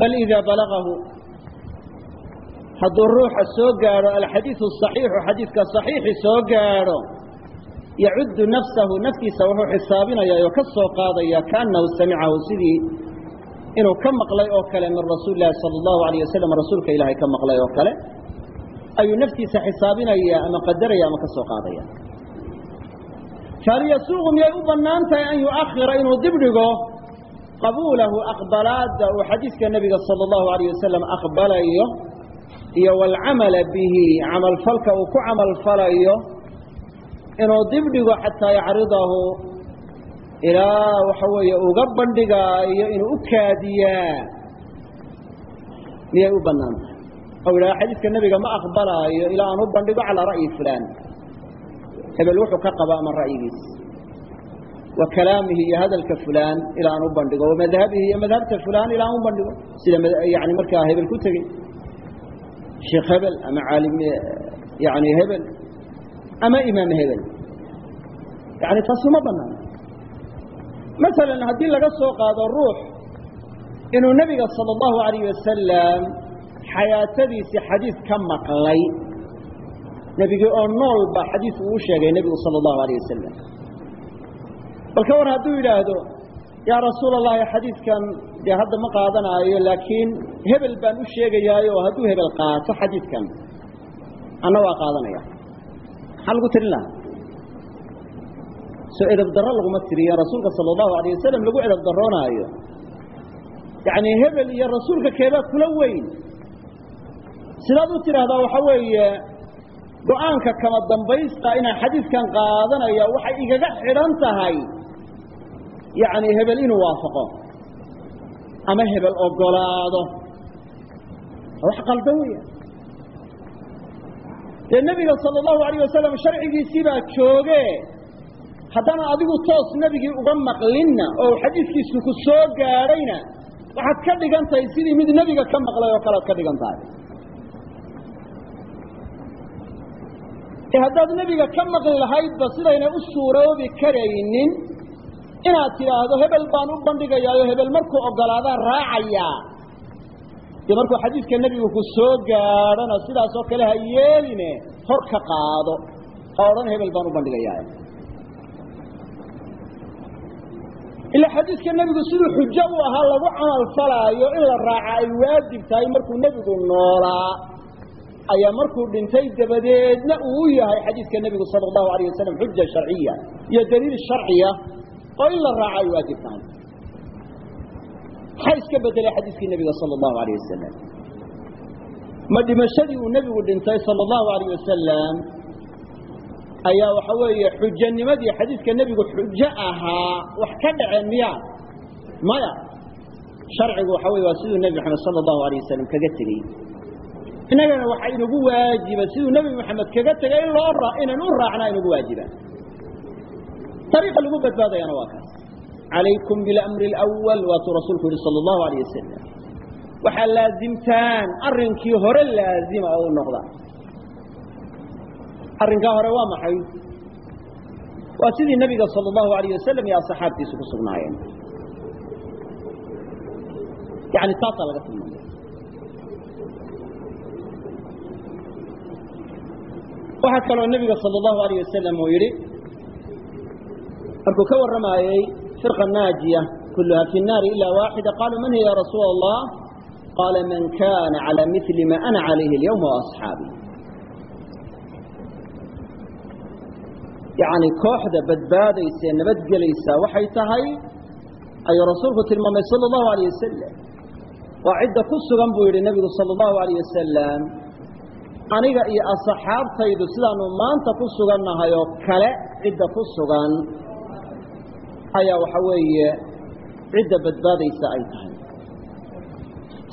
bal idaa balagahu hadduu ruuxa soo gaadho alxadiiu صaxiixu xadiidka صaxiixi soo gaadho yacuddu nafsahu naftiisa wuxuu xisaabinayaa ka soo qaadaya kaannahu samicahu sidii inuu ka maqlay oo kale min rasuuli sala allahu alayh wasalam rasuulka ilaahay ka maqlay oo kale ayuu naftiisa xisaabinaya ama qadaraya ama ka soo qaadaya fahal yasuuqu miyay u bannaan tahay an yuakhira inuu dibdhigo qabuulahu aqbalaadda uu xadiidka nebiga sala allahu alayh wasalam aqbalayo iyo waalcamala bihi camalfalka uu ku camalfalayo inuu dibdhigo xataa yacridahu ilaa waxa weeye uga bandhigaayo inuu u kaadiyaa miyay u bannaan tahay ou xadiidka nebiga ma aqbalaayo ilaa aan u bandhigo calaa ra'yi fulaan. Hebel wuxuu ka qaba ama ra'yigiis wa kalaamihi iyo hadalka fulaan ilaa aan u bandhigo. Madhabihi iyo madhabta fulaan ilaa aan u bandhigo. Sida yani markaa hebel ku tegey. Sheekh hebel ama caalim yani hebel ama imaam hebel. Yani taas uma banaano masalan haddii laga soo qaado ruux inuu nebiga sala allahu alayh wasalam xayaatadiisii xadiis ka maqlay nebigii oo nool ba xadiis uu sheegay nebigu sala allahu alayh wasalam bal ka war hadduu yidhaahdo yaa rasuul allahi xadiidkan dee hadda ma qaadanaayo laakiin hebel baan u sheegayaayo hadduu hebel qaato xadiidkan anna waa qaadanaya. Maxaa lagu tirin lahaa? Soo edab darro laguma tiriyo rasuulka sala allahu alayh wasalam lagu edab darroonaayo yacni hebel iyo rasuulka keebaa kula weyn. Sidaad u tidhaahdaa waxa weeye go'aanka kama dambaysta inaan xadiidkan qaadanaya waxay igaga xidhan tahay yacni hebel inuu waafaqo. Ama hebel ogolaado. Wax qaldan weya dee nebiga sala allahu alayh wasalam sharcigiisii baa jooge haddana adigu toos nebigii uga maqlinna oo xadiiskiisu ku soo gaadhayna waxaad ka dhigan tahay sidii mid nebiga ka maqlay oo kalead ka dhigan tahay. Haddaad nebiga ka maqli lahaydba sidaynay u suuroobi karaynin inaad tidhaahdo hebel baan u bandhigayaayo hebel markuu ogolaadaan raacayaa dee markuu xadiidka nebigu ku soo gaadhana sidaas oo kale ha yeeline hor ka qaado. Ha odhan hebel baan u bandhigayaa. Ilaa xadiidka nebigu siduu xujo u ahaa lagu camal falaayo in la raaca ay waajib tahay markuu nebigu noolaa. Ayaa markuu dhintay dabadeedna uu u yahay xadiidka nebigu sala allahu alayh wasalam xuja sharciya iyo daliil sharciya oo in la raaco ay waajib tahay maxaa iska bedelay xadiiskii nebiga sala allahu alayh wasalam ma dhimashadii uu nebigu dhintay sala allahu alayh wasalam ayaa waxa weeye xujanimadii xadiidka nebigu xujo ahaa wax ka dhaceen miya. Maya sharcigu waxa wey waa siduu nebi maxamed sala allahu alayh wasalam kaga tegey. Innagana waxaa inagu waajiba siduu nebi maxamed kaga tegay in loo inaan u raacnaa inagu waajiba ariiqa lagu badbaadayana waa kaas calaykum bilamri alawal waatuu rasuulku yihi sala allahu alayh wasalam waxaa laazimtaan arrinkii hore laazima oo u noqda arrinkaa hore waa maxay waa sidii nebiga sala allahu alayh wasalam iyo asxaabtiisu ku sugnaayeen yani taasaa laga tilmaamay waxaa kaloo nebiga sala allahu alayh wasalam uu yidhi markuu ka warramaayey firqa naajiya kulluha fi nnaari ila waaxida qaaluu man hiya ya rasuula allah qaala man kana calى mili ma ana calayhi اlyawma waasxaabii yacni kooxda badbaadaysa ee nabadgelaysa waxay tahay ayuu rasuulku tilmaamay sala allahu alayh wasalam waa cidda ku sugan buu yidhi nebigu sala allahu alayh wasalam aniga iyo asxaabtaydu sidaanu maanta ku sugannahay oo kale cidda ku sugan ayaa waxa weeye cidda badbaadaysa ay tahay.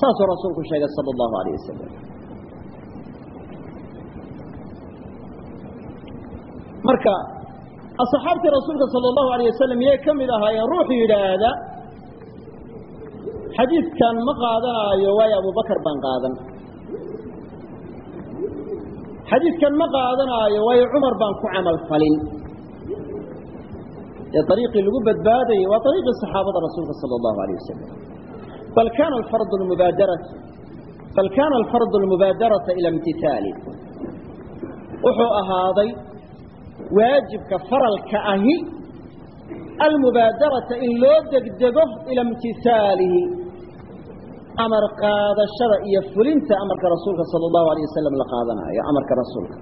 Saasuu rasuulku sheegay sala allahu alayh wasalam marka asxaabtii rasuulka sala allahu alayh wasalam yay ka mid ahaayeen ruux yidhaahda xadiidkan ma qaadanaayo waayo abubakar baan qaadan. Xadiidkan ma qaadanaayo waayo cumar baan ku camal falin dee ariiqii lagu badbaadayay waa ariiqii saxaabada rasuulka sala allahu alayh wasalam bal kana alfardu lmubaadaratu bal kana alfardu almubaadarata ila imtihaali wuxuu ahaaday waajibka faralka ahi almubaadarata in loo degdego ila imtihaalihi amar qaadashada iyo fulinta amarka rasuulka sala allahu alayh wasalam la qaadanayo amarka rasuulka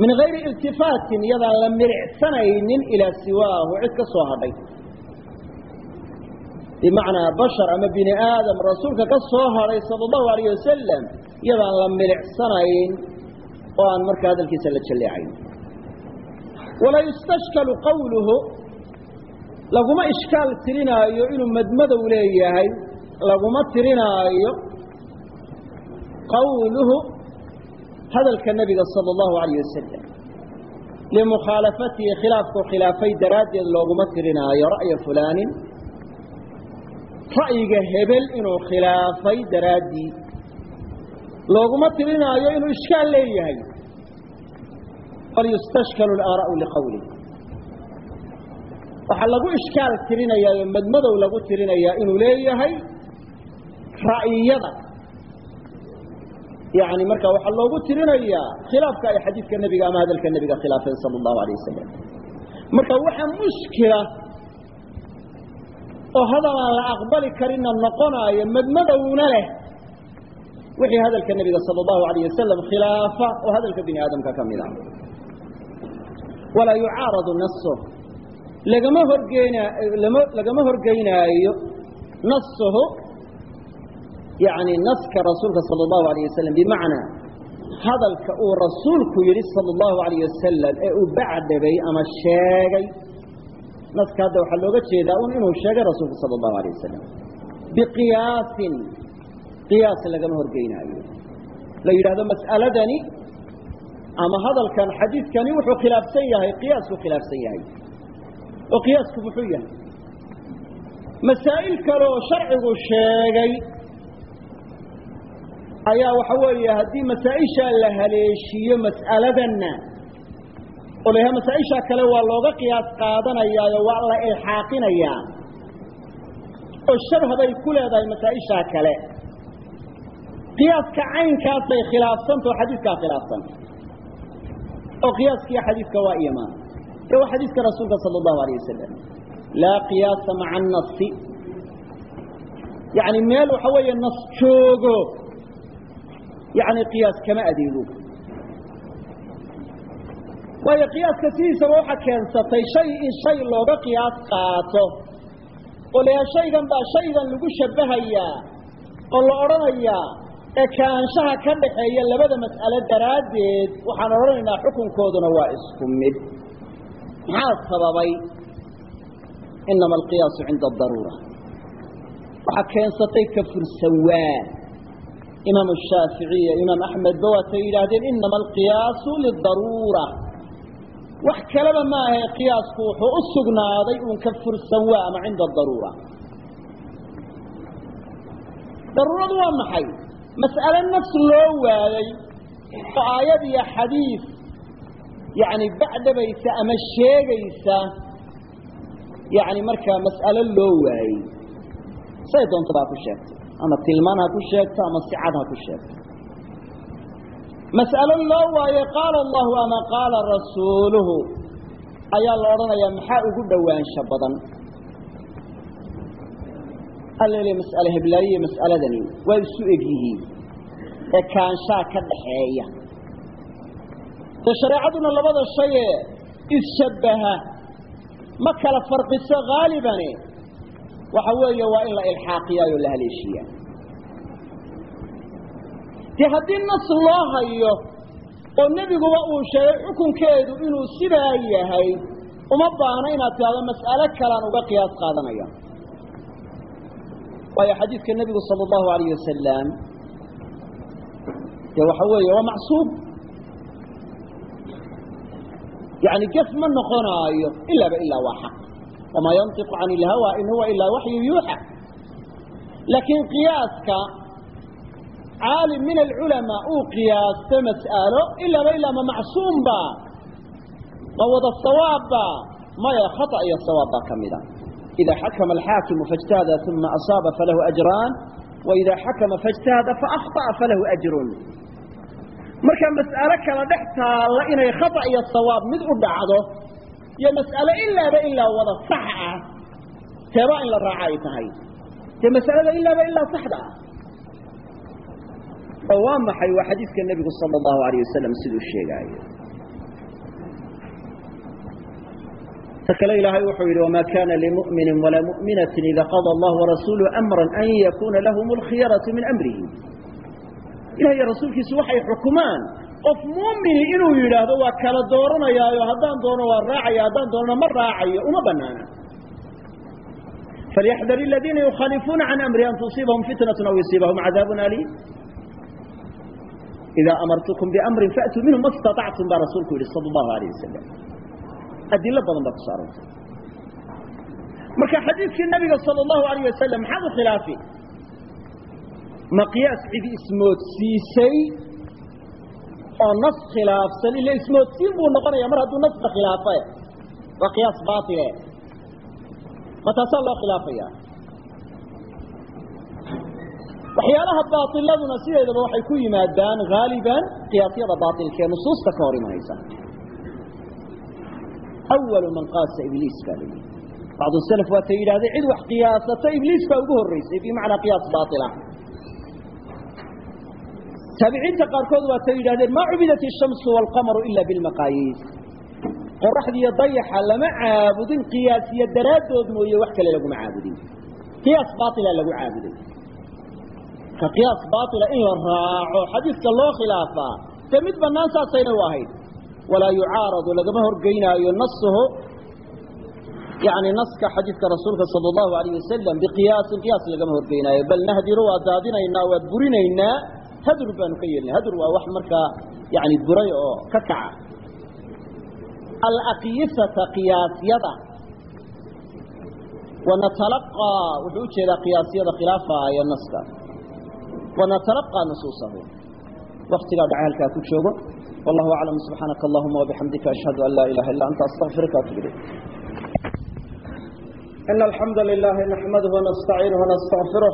min gayri iltifaatin iyadaan la miricsanaynin ilaa siwaahu cid ka soo hadhay. Bimacnaa bashar ama bini aadam rasuulka ka soo hadhay sala allahu alayh wasalam iyadaan la milicsanayn oo aan marka hadalkiisa la jalleecayn walaa yustashkalu qawluhu laguma ishkaal tirinaayo inuu madmadow leeyahay laguma tirinaayo qawluhu hadalka nebiga sala allahu alayh wasalam limukhaalafatihi khilaafkuu khilaafay daraaddeed looguma tirinaayo ra'ya fulaanin. Ra'yiga hebel inuu khilaafay daraaddii looguma tirinaayo inuu ishkaal leeyahay. Bal yustashkalu alaaraa'u liqawlih waxaa lagu ishkaal tirinayaa oo madmadow lagu tirinayaa inuu leeyahay ra'yiyada yani marka waxaa loogu tirinayaa khilaafka ay xadiidka nebiga ama hadalka nebiga khilaafeen sala allahu alayh wasalam marka waxa mushkila oo hadal aan la aqbali karinna noqonaayo madmadowna leh wixii hadalka nebiga sala allahu alayh wasalam khilaafa oo hadalka bini aadamka ka mid ah. Walaa yucaaradu naso lagama horgeyna lagama horgeynaayo nasuhu yani naska rasuulka sala allahu alayh wasalam bimacnaa hadalka uu rasuulku yidhi sala allahu alayh wasalam ee uu bacdhabay ama sheegay. Naska hadda waxaa looga jeedaa un inuu sheegay rasuulku sala allahu alayh wasalam biqiyaasin qiyaas lagama horgeynaayo. La yidhahdo mas'aladani ama hadalkan xadiidkani wuxuu khilaafsan yahay qiyaasku khilaafsan yahay. Oo qiyaasku muxuu yahay. Masaa'il kale sharcigu sheegay ayaa waxa weeye haddii masaa-ishaa la haleeshiiyo mas'aladanna oo la masaa-ishaa kale waa looga qiyaas qaadanayaayo waa la ilxaaqinayaa oo shabha bay ku leedahay masaa-ishaa kale. Qiyaaska caynkaasay khilaafsantao xadiidkaa khilaafsan. Oo qiyaaskiiyo xadiidka waa imaan ee waa xadiidka rasuulka sala allahu alayh wasalam laa qiyaasa maca annasi yacni meel waxa weeye nas joogo yacni qiyaas kama adeego waayo qiyaaska sidiisaba waxa keensatay shay in shay looga qiyaas qaato oo la shaygan baa shaygan lagu shabbahayaa oo la odhanayaa ee kaanshaha ka dhaxeeya labada mas'alo daraaddeed waxaan odhanaynaa xukunkooduna waa isku mid maxaa sababay inama alqiyaasu cinda adaruura waxaa keensatay ka fursawaa imaamu shaaficiya imaam axmedba waatay yidhaahdeen inama alqiyaasu lidaruura wax kaleba ma ahe qiyaasku wuxuu u sugnaaday uun ka fursawaa ama cinda adaruura daruuradu waa maxay? Mas'ale nafs loo waayey oo aayad iyo xadiid yani bacdabaysa ama sheegaysa yani markaa mas'alo loo waayey. Say doonto baa ku sheegtay ama tilmaan ha ku sheegto ama sicad ha ku sheegto. Mas'alo loo waaye qaala allahu ama qaala rasuuluhu ayaa la odhanayaa maxaa ugu dhowaansho badan? Allele mas'ale heblaayiye mas'aladani waa isu eg yihiin ee kaanshaa ka dhaxeeya. Dee shareecaduna labada shayee isshabbaha ma kala farqiso haalibane waxa weeye waa in la ilxaaqiyaayoo la haleeshiyaa dee haddii nas loo hayo oo nebiguba uu sheegay xukunkeedu inuu sidaa yahay uma baahno inaad tidhahdo mas'alo kalaan uga qiyaas qaadanaya. Waayo xadiidka nebigu sala allahu alayh wasalam dee waxa weeye waa macsuub. Yani gef ma noqonaayo ilaaba ilaa waa xaq wamaa yantiqu can ilhawa in huwa ilaa waxyu yuuxa laakiin qiyaaska caalim min alculamaa uu qiyaasto mas'alo ilaaba ilaa macsuum ba ma wada sawaabba maya khata iyo sawaab baa ka mida ida xakama alxaakimu faاjtahada uma asaaba falahu ajraan waida xakama faاjtahada faakطaأa falahu ajrun marka mas'alo kala dhex taalla inay khata iyo sawaab mid u dhacdo iyo mas'alo ilaaba ilaa wada sax ah. Teebaa in la raaca ay tahay. Dee mas'alada ilaaba ilaa saxda ah. Waa maxay? Waa xadiiska nebigu sala allahu alayh wasalam siduu sheegaayo. Ta kale ilaahay wuxuu yidhi wamaa kana limu'minin walaa mu'minatin ida qada allahu warasuuluhu amran an yakuna lahum alkhiyaratu min amrihi ilaah iyo rasuulkiisu waxay xukumaan qof muumini inuu yidhaahdo waa kala dooranayaayo haddaan doono waa raacaya haddaan doonona ma raacayo uma banaana falyaxdar aladiina yukhaalifuuna can amri an tusiibahum fitnatu aw yusiibahum cadaabun aliim idaa amartukum biamrin faatuu minhu ma staطactum baa rasuulku yidhi sala allahu alayh wasalam adilo badan baa kuso arortay marka xadiidkii nabiga sala allahu alayh wasalam maxaad u khilaafi ma qiyaas cidi ismoodsiisay oo nas khilaafsan ila ismoodsiin buu noqonaya mar hadduu naska khilaafe waa qiyaas baatile ma taasaa loo khilaafaya waxyaalaha baailaduna sideedaba waxay ku yimaadaan haaliban qiyaasyada baailka ee nusuusta ka hor imanaysa. Awalu man qaasa ibliis baa la yidhi bacdu salaf waatay yidhahdeen cid wax qiyaasata ibliis baa ugu horreysay bimacnaa qiyaas baaila taabiciinta qaarkood waatay yidhahdeen maa cubidat ishamsu waalqamaru ila bilmaqaayiis qoraxdiiyo dayaxa lama caabudin qiyaasiyo daraaddood mooye wax kale laguma caabudin. Qiyaas baaila lagu caabuday. Ka qiyaas baaila in la raaco xadiiska loo khilaafaa dee mid bannaan saasayna u ahayd. Walaa yucaaradu lagama horgeynaayo nasuhu yani naska xadiidka rasuulka sala allahu alayh wasalam biqiyaasin qiyaas lagama horgeynaayo. Bal nahdiru waa daadinaynaa waa burinaynaa hadur baanu ka yeelnay hadur waa wax markaa yani buray oo ka kaca alaqyisata qiyaasyada wanatalaqaa wuxuu ujeedaa qiyaasyada khilaafaaya naska wanatalaqaa nusuusahu waktigaa dhaca halkaa ku joogo wallahu aclam subxaanaka allahuma wabixamdika ashhadu an laa ilaha illa anta astaqfiruka atub ilayk إن الحمد لله نحمده ونستعينه ونستغفره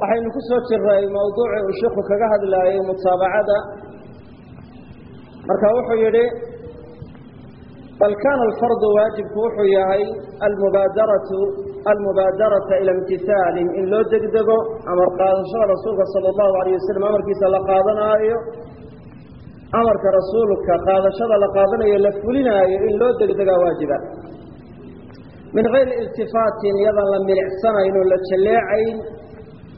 waxaynu ku soo jiray mawduucii uu sheikhu kaga hadlaayay mutaabacada. Marka wuxuu yidhi bal kaana alfardu waajibku wuxuu yahay almubaadaratu almubaadarata ila imtisaalin in loo degdego amar qaadashada rasuulka sala allahu alayh wasalam amarkiisa la qaadanaayo amarka rasuulka qaadashada la qaadanayo la fulinaayo in loo degdegaa waajiba. Min gayri iltifaatin iyadaan la milicsanayn oo la jalleecayn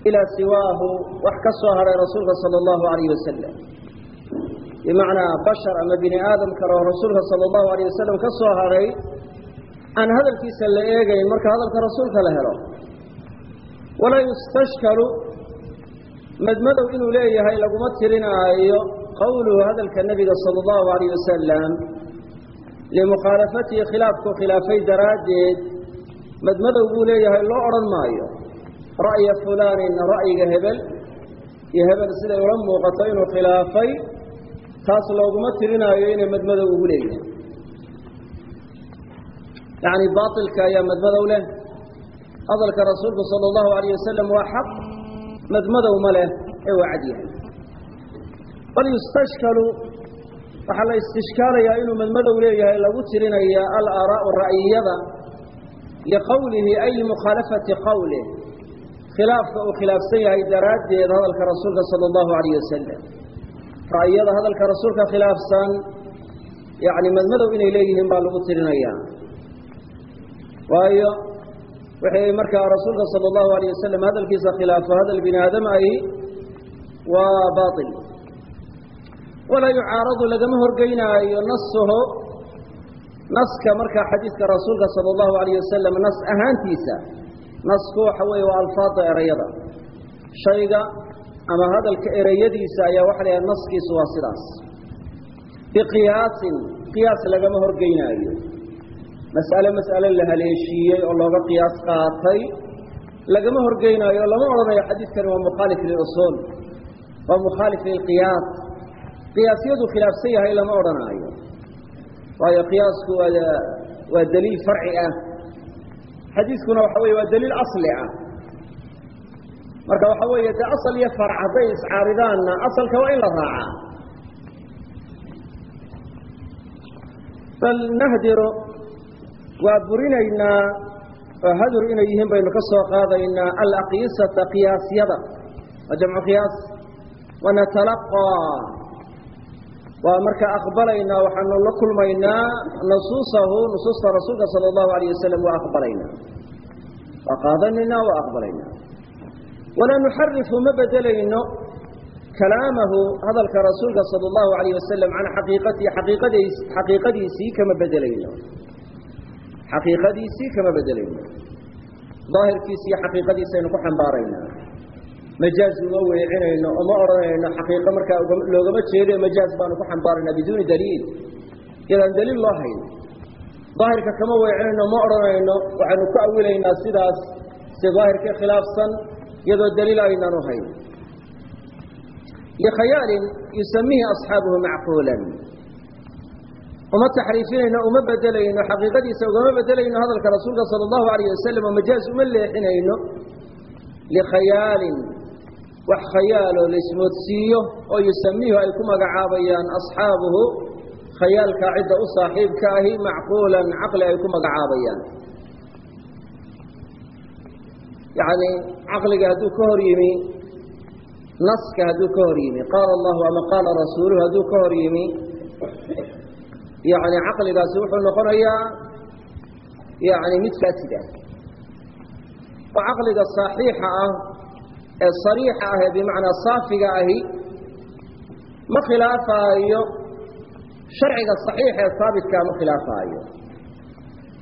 ilaa siwaahu wax ka soo hadhay rasuulka sala allahu alayh wasalam bimacnaa bashar ama bini aadam kale oo rasuulka sala allahu alayh wasalam ka soo hadhay aan hadalkiisa la eegayn marka hadalka rasuulka la helo walaa yustashkalu madmadow inuu leeyahay laguma tirinaayo qawluhu hadalka nebiga sala allahu alayh wasalam limukhaalafatihi khilaafku khilaafay daraaddeed madmadow buu leeyahay loo odhan maayo ra'ya fulaanin ra'yiga hebel iyo hebel siday ula muuqato inuu khilaafay taas looguma tirinaayo inay madmadow ugu leeyahay yacni baatilka ayaa madmadow leh hadalka rasuulku sala allahu alayh wasalam waa xaq madmadow ma leh ee waa cad yahay bal yustashkalu waxaa la istishkaalayaa inuu madmadow leeyahay lagu tirinaya alaaraa'u ra'yiyada liqowlihi ay limukhaalafati qowlih khilaafka uu khilaafsan yahay daraaddeed hadalka rasuulka sala allahu alayh wasalam ra'yiyada hadalka rasuulka khilaafsan yacni madmadow inay leeyihiin baa lagu tirinaya waayo wixii markaa rasuulka sala allahu alayh wasalam hadalkiisa khilaafo hadal bini aadam ahi waa baail walaa yucaaradu lagama horgeynaayo nasuhu naska markaa xadiidka rasuulka sala allahu alayh wasalam nas ahaantiisa nasku waxa weeye waa alfaada erayada. Shayga ama hadalka ereyadiisa ayaa waxa la yhaha naskiisu waa sidaas. Biqiyaasin qiyaas lagama horgeynaayo. Mas'ale mas'ale la haleeshiiyey oo looga qiyaas qaatay lagama horgeynaayo. Lama odhanayo xadiidkani waa mukhaalif lilusuul waa mukhaalif lilqiyaas. Qiyaasyadu khilaafsan yahay lama odhanaayo waayo qiyaasku waa waa daliil farci ah xadiiskuna waxa weye waa daliil asli ah. Marka waxa weeye dee asal iyo farc hadday iscaaridaanna asalka waa in la raacaa bal nahdiru waa burinaynaa oo hadur inay yihiin baynu ka soo qaadaynaa alaqyisata qiyaasyada waa jamcu qiyaas. Wanatalaqaa waa markaa aqbalaynaa waxaanu la kulmaynaa nusuusahu nusuusta rasuulka sala allahu alayh wasalam waa aqbalaynaa waa qaadanaynaa waa aqbalaynaa walaa nuxarifu ma bedelayno kalaamahu hadalka rasuulka sala allahu alayh wasalam can xaqiiqatihi xaqiiqadiis xaqiiqadiisii kama bedelayno. Xaqiiqadiisii kama bedelayno. Daahirkiisi iyo xaqiiqadiisaynu ku xambaaraynaa majaaz uma weecinayno oma odhanayno xaqiiqo markaa loogama jeedo majaaz baanu ku xambaaraynaa biduuni daliil. Iyadaan daliil loo hayn. Daahirka kama weecinayno ma odhanayno waxaanu ku awilaynaa sidaas si daahirkii khilaafsan iyadoo daliil aynaan u hayn. Likhayaalin yusamihi asxaabuhu macquulan. Uma taxriifinayno uma bedelayno xaqiiqadiisa ugama bedelayno hadalka rasuulka sala allahu alayh wasalam oo majaaz uma leexinayno. Likhayaalin wax khayaaloo laismoodsiiyo oo yusamiihu ay ku magacaabayaan asxaabuhu khayaalkaa cidda u saaxiibka ahi macquulan caqli ay ku magacaabayaan. Yacni caqliga hadduu ka hor yimi naska hadduu ka hor yimi qaala allahu ama qaala rasuuluhu hadduu ka hor yimi yani caqligaasi wuxuu noqonayaa yani mid faasid ah oo caqliga saaxiixa ah ee sariixa ah ee bimacnaa saafiga ahi ma khilaafaayo sharciga saxiixa ee saabitkaa ma khilaafaayo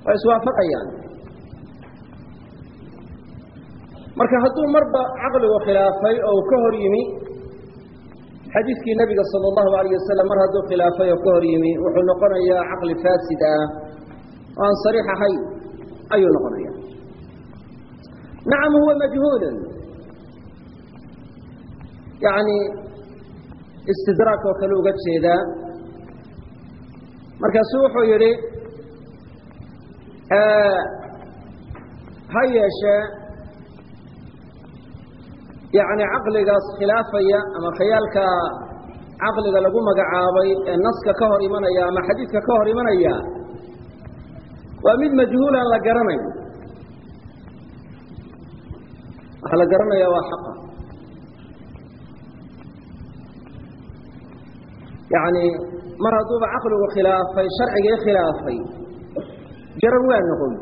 waa iswaafaqayaan. Marka hadduu marba caqligu khilaafay oo ka hor yimi xadiidkii nabiga sala allahu alayh wasalam mar hadduu khilaafay oo ka hor yimi wuxuu noqonayaa caqli faasid ah. Oo aan sariix ahayn ayuu noqonaya nacam huwa majhuulun yani istidraak oo kale uga jeedaa markaasu wuxuu yidhi ha yeeshee yani caqligaas khilaafaya ama khayaalka caqliga lagu magacaabay ee naska ka hor imanaya ama xadiidka ka hor imanaya waa mid majhuulaan la garanayn waxaa la garanaya waa xaqa yani mar hadduuba caqligu khilaafay sharcigii khilaafay garan waa noqon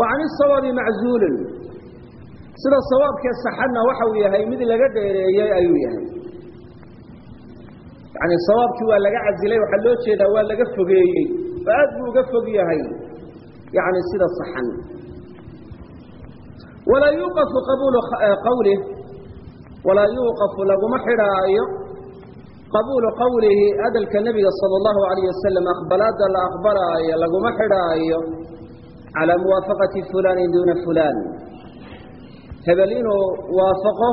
wa isawaabi maczuulun sida sawaabkee saxadna waxa uu yahay mid laga dheereeyey ayuu yahay yani sawaabkii waa laga casilay waxaa loo jeedaa waa laga fogeeyey oo aad buu uga fog yahay yani sida saxan walaa yuuqafu qabuulu qawlih walaa yuuqafu laguma xidhaayo qabuulu qawlihi hadalka nebiga sala allahu alayh wasalam aqbalaada la aqbalaayo laguma xidhaayo calaa muwaafaqati fulaanin duuna fulaan. Hebel inuu waafaqo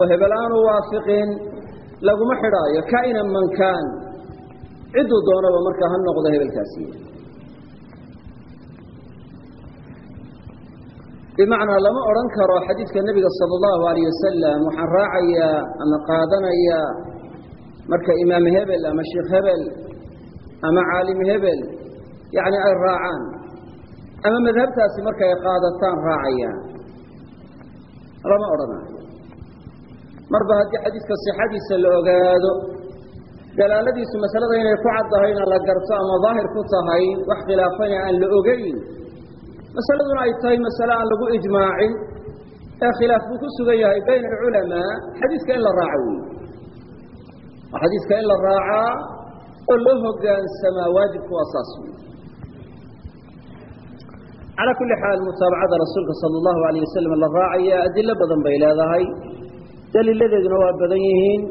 oo hebel aanu waafiqin laguma xidhaayo kaina man kaan. Cidduu doonaba markaa ha noqdo hebelkaasi. Bimacnaa lama odhan karo xadiidka nebiga sala allahu alayh wasalam waxaan raacayaa ama qaadanayaa marka imaam hebel ama sheikh hebel ama caalim hebel yacni ay raacaan ama madhabtaasi markay qaadataan raacayaan. Lama odhanaayo marba haddii xadiidka sixadiisa la ogaado dalaaladiisu masalada inay ku caddahayna la garto ama daahir ku tahay wax khilaafana aan la ogeyn masaladuna ay tahay masale aan lagu ijmaacin ee khilaaf buu ku sugan yahay bayna alculamaa xadiidka in la raaco wey xadiidka in la raacaa oo loo hogaansamaa waajibku waa saas calaa kulli xaal mutaabacada rasuulka sala allahu alayh wasalam la raacaya adilo badan bay leedahay. Daliiladeeduna waa badan yihiin.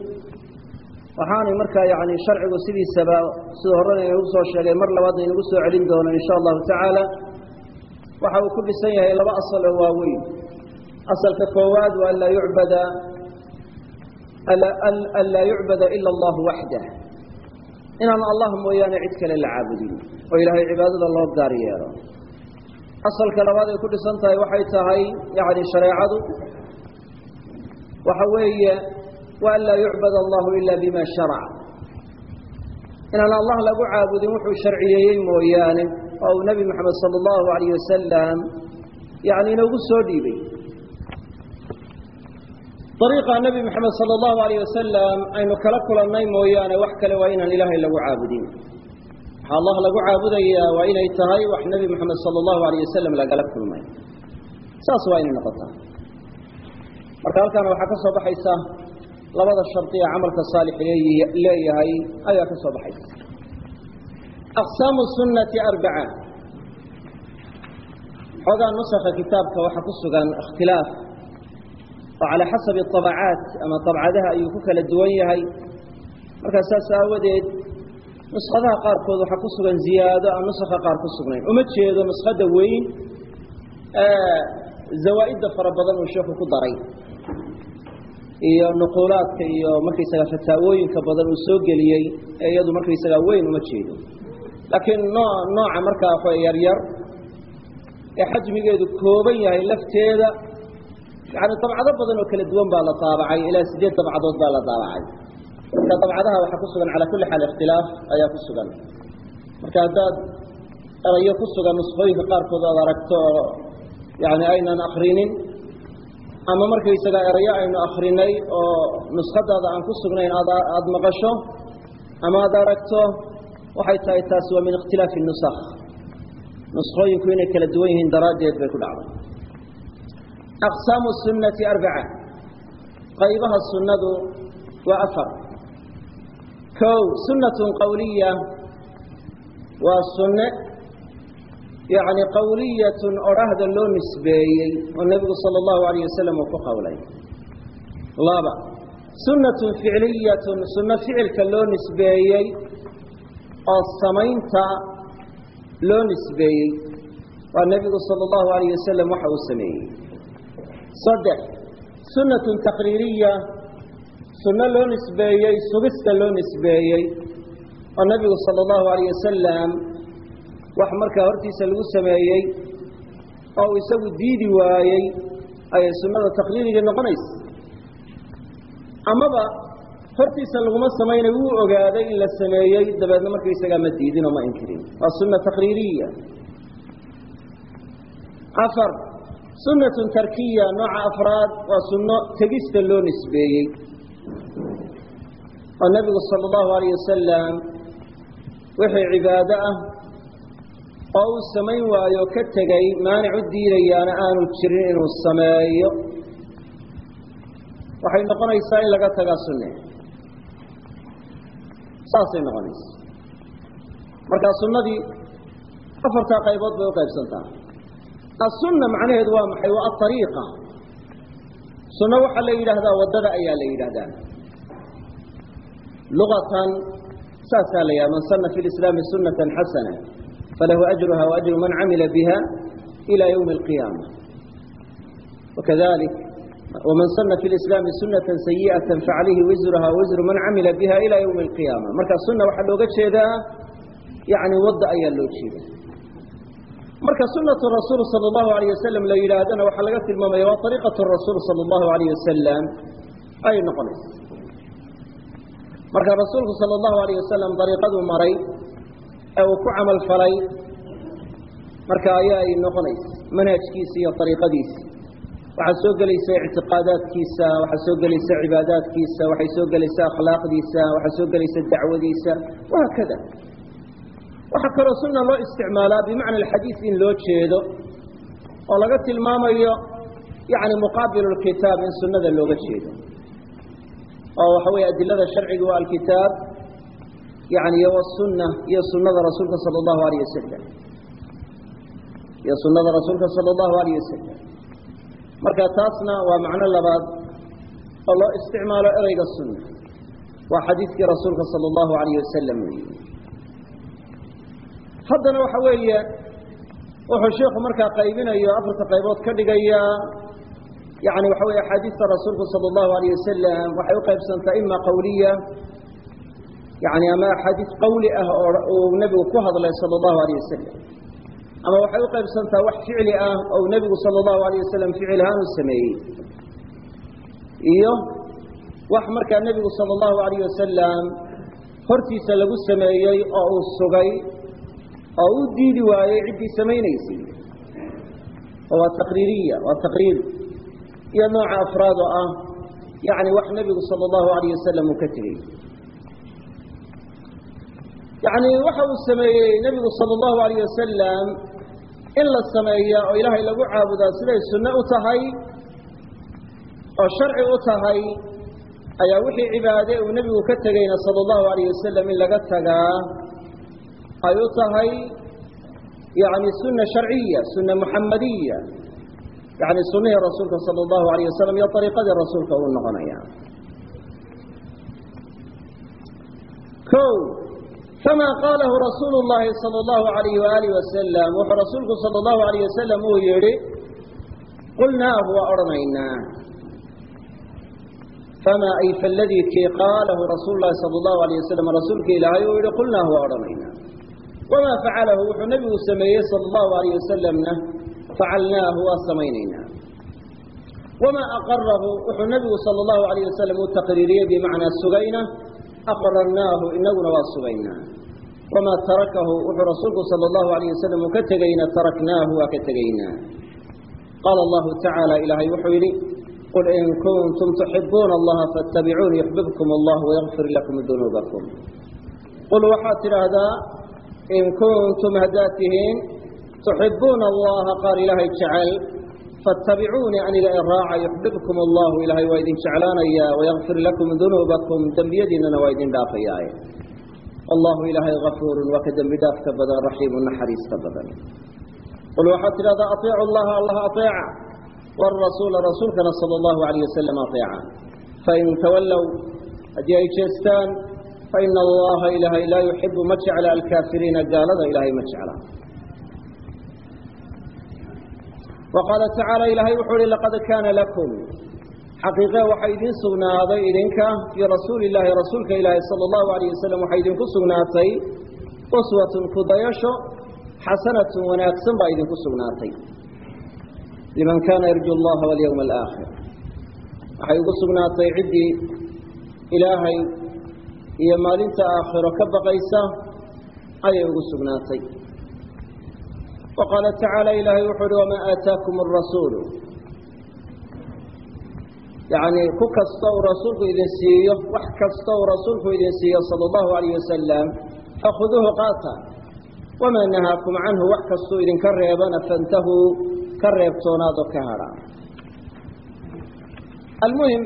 Waxaanay markaa yani sharcigu sidiisaba sida horena inagu soo sheegay mar labaadna inagu soo celin doono insha allahu tacaala. Waxa uu ku dhisan yahay laba asal oo waaweyn. Asalka koowaad waa anlaa yucbada an laa yucbada ila allahu waxdah inaan allah mooyaane cid kale la caabudin oo ilaahay cibaadada loo gaar yeelo asalka labaad ay ku dhisan tahay waxay tahay yani shareecadu waxa weeye wa an laa yucbad allahu ila bima sharac inaan allah lagu caabudin wuxuu sharciyeeyey mooyaane oo uu nebi moxamed sala allahu alayh wasalam yani inoogu soo dhiibay ariiqa nebi moxamed sala allahu alayh wasalam aynu kala kulannay mooyaane wax kale waa inaan ilaahay lagu caabudin waxaa allah lagu caabudayaa waa inay tahay wax nebi moxamed sala allahu alayh wasalam lagala kulmay saas waa inay noqotaa marka halkaana waxaa ka soo baxaysa labada shardi ee camalka saalix leeyahay ayaa ka soo baxaysa aqsaamu sunnati arbaca xoogaa nusakha kitaabka waxaa ku sugan ikhtilaaf oo calaa xasabi abacaat ama abcadaha ayuu ku kala duwan yahay. Markaa saas aawadeed nuskhadaha qaarkood waxaa ku sugan ziyaado aan nusakha qaar ku sugnayn uma jeedo nuskhada weyn zawaa-idda fara badan uu sheeku ku daray. Iyo nuquulaadka iyo markaysaga fataawooyinka badan uu soo geliyey ee iyadu markaysaga weyn uma jeedo. Laakiin noo nooca markaa yaryar ee xajmigeedu kooban yahay lafteeda yani dabcado badan oo kala duwan baa la daabacay ilaa sideed dabcadood baa la daabacay marka dabcadaha waxaa ku sugan calaa kulli xaal ikhtilaaf ayaa ku sugan. Marka haddaad erayo ku sugan nuskhooyinka qaarkood aad aragto oo yani aynan akrinin ama markaysaga erayo aynu akrinay oo nuskhadaada aan ku sugnayn aada maqasho ama aada aragto waxay tahay taasi waa min ikhtilaafi nusakh. Nuskhooyinku inay kala duwan yihiin daraaddeed bay ku dhacday aqsaamu sunnati arbaca qaybaha sunnadu waa afar kow sunnatun qawliya waa sunne yacni qawliyatun odhahda loo nisbeeyey oo nebigu sala allahu alayh wasalam uu ku qowlay laba sunnatun ficliyatun sunno ficilka loo nisbeeyey oo samaynta loo nisbeeyey waa nebigu sala allahu alayh wasalam waxa uu sameeyey saddex. Sunnatun taqriiriya sunno loo nisbeeyey sugista loo nisbeeyey. Oo nebigu sala allahu alayh wasalam wax markaa hortiisa lagu sameeyey. Oo uu isagu diidi waayey. Ayay sunnada taqriirigii noqonaysa. Amaba hortiisa laguma samaynay wuu ogaaday in la sameeyey. Dabeedna markaysagaa ma diidin oo ma inkirin. Waa sunna taqriiriya afar sunnatun tarkiya nooca afraad waa sunno tegista loo nisbeeyey. Oo nebigu sala allahu alayh wasalam wixii cibaado ah oo uu samayn waayo ka tegay maanic u diidayaana aanu jirin inuu sameeyo. Waxay noqonaysaa in laga tagaa sunne. Saasay noqonaysa markaa sunnadii afartaa qaybood bay u asunna macnaheedu waa maxay waa aariiqa sunno waxaa la yidhaahdaa waddada ayaa la yidhaahdaa luqatan saasaa la yidhahda man sana fi lislaami sunnatan xasana falahu ajruha waajru man camila biha ila ywmi alqiyaama wakadalik waman sana fi lislaami sunatan sayi'ata facalayhi wisruha wisru man camila biha ila ywmi alqiyaama marka sunna waxaa looga jeedaa yani wadda ayaa loo jeeda marka sunatu rasuul sala allahu alayh wasalam la yidhaahdana waxaa laga tilmaamaya waa ariiqatu rasuul sala allahu alayh wasalam ayay noqonaysa. Marka rasuulku sala allahu alayh wasalam dariiqaduu maray ee uu ku camal falay marka ayaa ay noqonaysa manhajkiisa iyo ariiqadiisa waxaa soo gelaysa ictiqaadaadkiisa waxaa soo gelaysa cibaadaadkiisa waxay soo gelaysa akhlaaqdiisa waxaa soo gelaysa dacwadiisa wahaakada waxaa kaloo sunna loo isticmaalaa bimacna alxadiid in loo jeedo oo laga tilmaamayo yani muqaabilu lkitaab in sunnada looga jeedo. Oo waxa weeye adilada sharciga waa alkitaab yani iyo wasunna iyo sunnada rasuulka sala allahu alayh wasalam iyo sunnada rasuulka sala allahu alayh wasalam marka taasna waa macno labaad oo loo isticmaalo ereyga sunna. Waa xadiidkii rasuulka sala allahu alayh wasalam weyi haddana waxa weeye wuxuu sheikhu markaa qaybinayo afarta qaybood ka dhigayaa yani waxa weye axaadiista rasuulku sala allahu alayh wasalam waxay u qaybsantaa ima qawliya yani ama axaadiis qawli ah oo uu nebigu ku hadlay sala allahu alayh wasalam ama waxay u qaybsantaa wax ficli ah oo nebigu sala allahu alayh wasalam ficil ahaan u sameeyey. Iyo wax markaa nebigu sala allahu alayh wasalam hortiisa lagu sameeyey oo uu sugay oo u diidi waayey ciddii samaynaysay. Oo waa taqriiriya waa taqriir. Iyo nooca afraad oo ah yani wax nebigu sala allahu alayh wasalam uu ka tegey. Yani waxa uu sameeyey nebigu sala allahu alayh wasalam in la sameeya oo ilaahay lagu caabudaa siday sunno u tahay oo sharci u tahay ayaa wixii cibaade uu nebigu ka tegeyna sala allahu alayh wasalam in laga tagaa ay u tahay yani sunna sharciya sunna muxamadiya yani sunihii rasuulka sala allahu alayh wasalam iyo ariiqadii rasuulka uu noqonaya. O fama qaalahu rasuulu llahi sala allahu alayh waalih wasalam wuxuu rasuulku sala allahu alayh wasalam uu yihi qulnaahu waa odhanaynaa. Fama ay faladii kii qaalahu rasuulu lahi sala allahu alayh wasalam rasuulka ilaahay uu yihi qulnaahu waa odhanaynaa wama facalahu wuxuu nebigu sameeyey sala allahu alayh wasalamna facalnaahu waa samaynaynaa wama aqarahu wuxuu nebigu sala allahu alayh wasalam uu taqriiriyey bimacnaa sugayna aqrarnaahu inaguna waa sugaynaa wamaa tarakahu wuxuu rasuulku sala allahu alayh wasalam uu ka tegeyna taraknaahu waa ka tegaynaa qaala allahu tacaala ilaahay wuxuu yidhi qul in kuntum tuxibuuna allaha faatabicuuni yuxbibkum allah wayakfir lakum dunuubakum qul waxaad tidhaahdaa in kuntum haddaad tihiin tuxibuuna allaha qaar ilaahay jecel faatabicuunii aniga i raaca yuxbibkum allahu ilaahay waa idin jeclaanayaa wayakfir lakum dunuubakum dembiyadiinana waa idin dhaafayaaye allahu ilaahay gafuurun waa ka dembi dhaafka badan raxiimu naxariista badan qul waxaad tidhahdaa aطiicu allaha allah aطeeca wrasuula rasuulkana sala allahu alayh wasalam aطeeca fain tawallow haddii ay jeestaan faina allaha ilaahay laa yuxibu ma jecla alkaafiriina gaalada ilaahay ma jecla wa tacaala ilaahay wuxu uhi laqad kaana lakum xaqiiqe waxaa idiin sugnaaday idinka fi rasuulillahi rasuulka ilaahi sala allahu alayh wasalam waxaa idinku sugnaatay uswatun kudayasho xasanatun wanaagsan baa idinku sugnaatay liman kaana yarju allaha walyawma alaakhir waxay ugu sugnaatay ciddii ilaahay iyo maalinta aakhiro ka baqaysa ayay ugu sugnaatay. Wa tacaala ilaahay wuxuu uhi wamaa aataakum arasuulu yani ku kasta uu rasuulku idin siiyo wax kasta uu rasuulku idin siiyo sala allahu alayh wasalam fakhuduuhu qaata wamaa nahaakum canhu wax kastuu idinka reebana fantahuu ka reebtoonaadoo ka hadha almuhim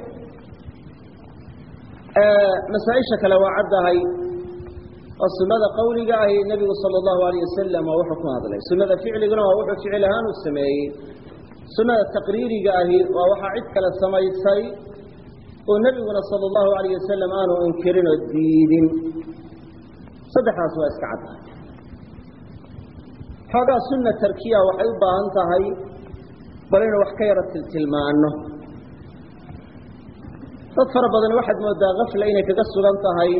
masaaئisha kale waa caddahay oo sunada qawliga ahi nebigu sala allahu alayh wasalam waa wuxuu ku hadlay. Sunada ficliguna waa wuxuu ficil ahaan u sameeyey. Sunada taqriiriga ahi waa waxaa cid kale samaysay oo nebiguna sala allahu alayh wasalam aanu inkirin oo diidin. Saddexdaas waa iska caddahay. Xoogaa sunna tarkiya waxay u baahan tahay bal inu wax ka yaro tiltilmaano dad fara badan waxaad moodaa kafla inay kaga sugan tahay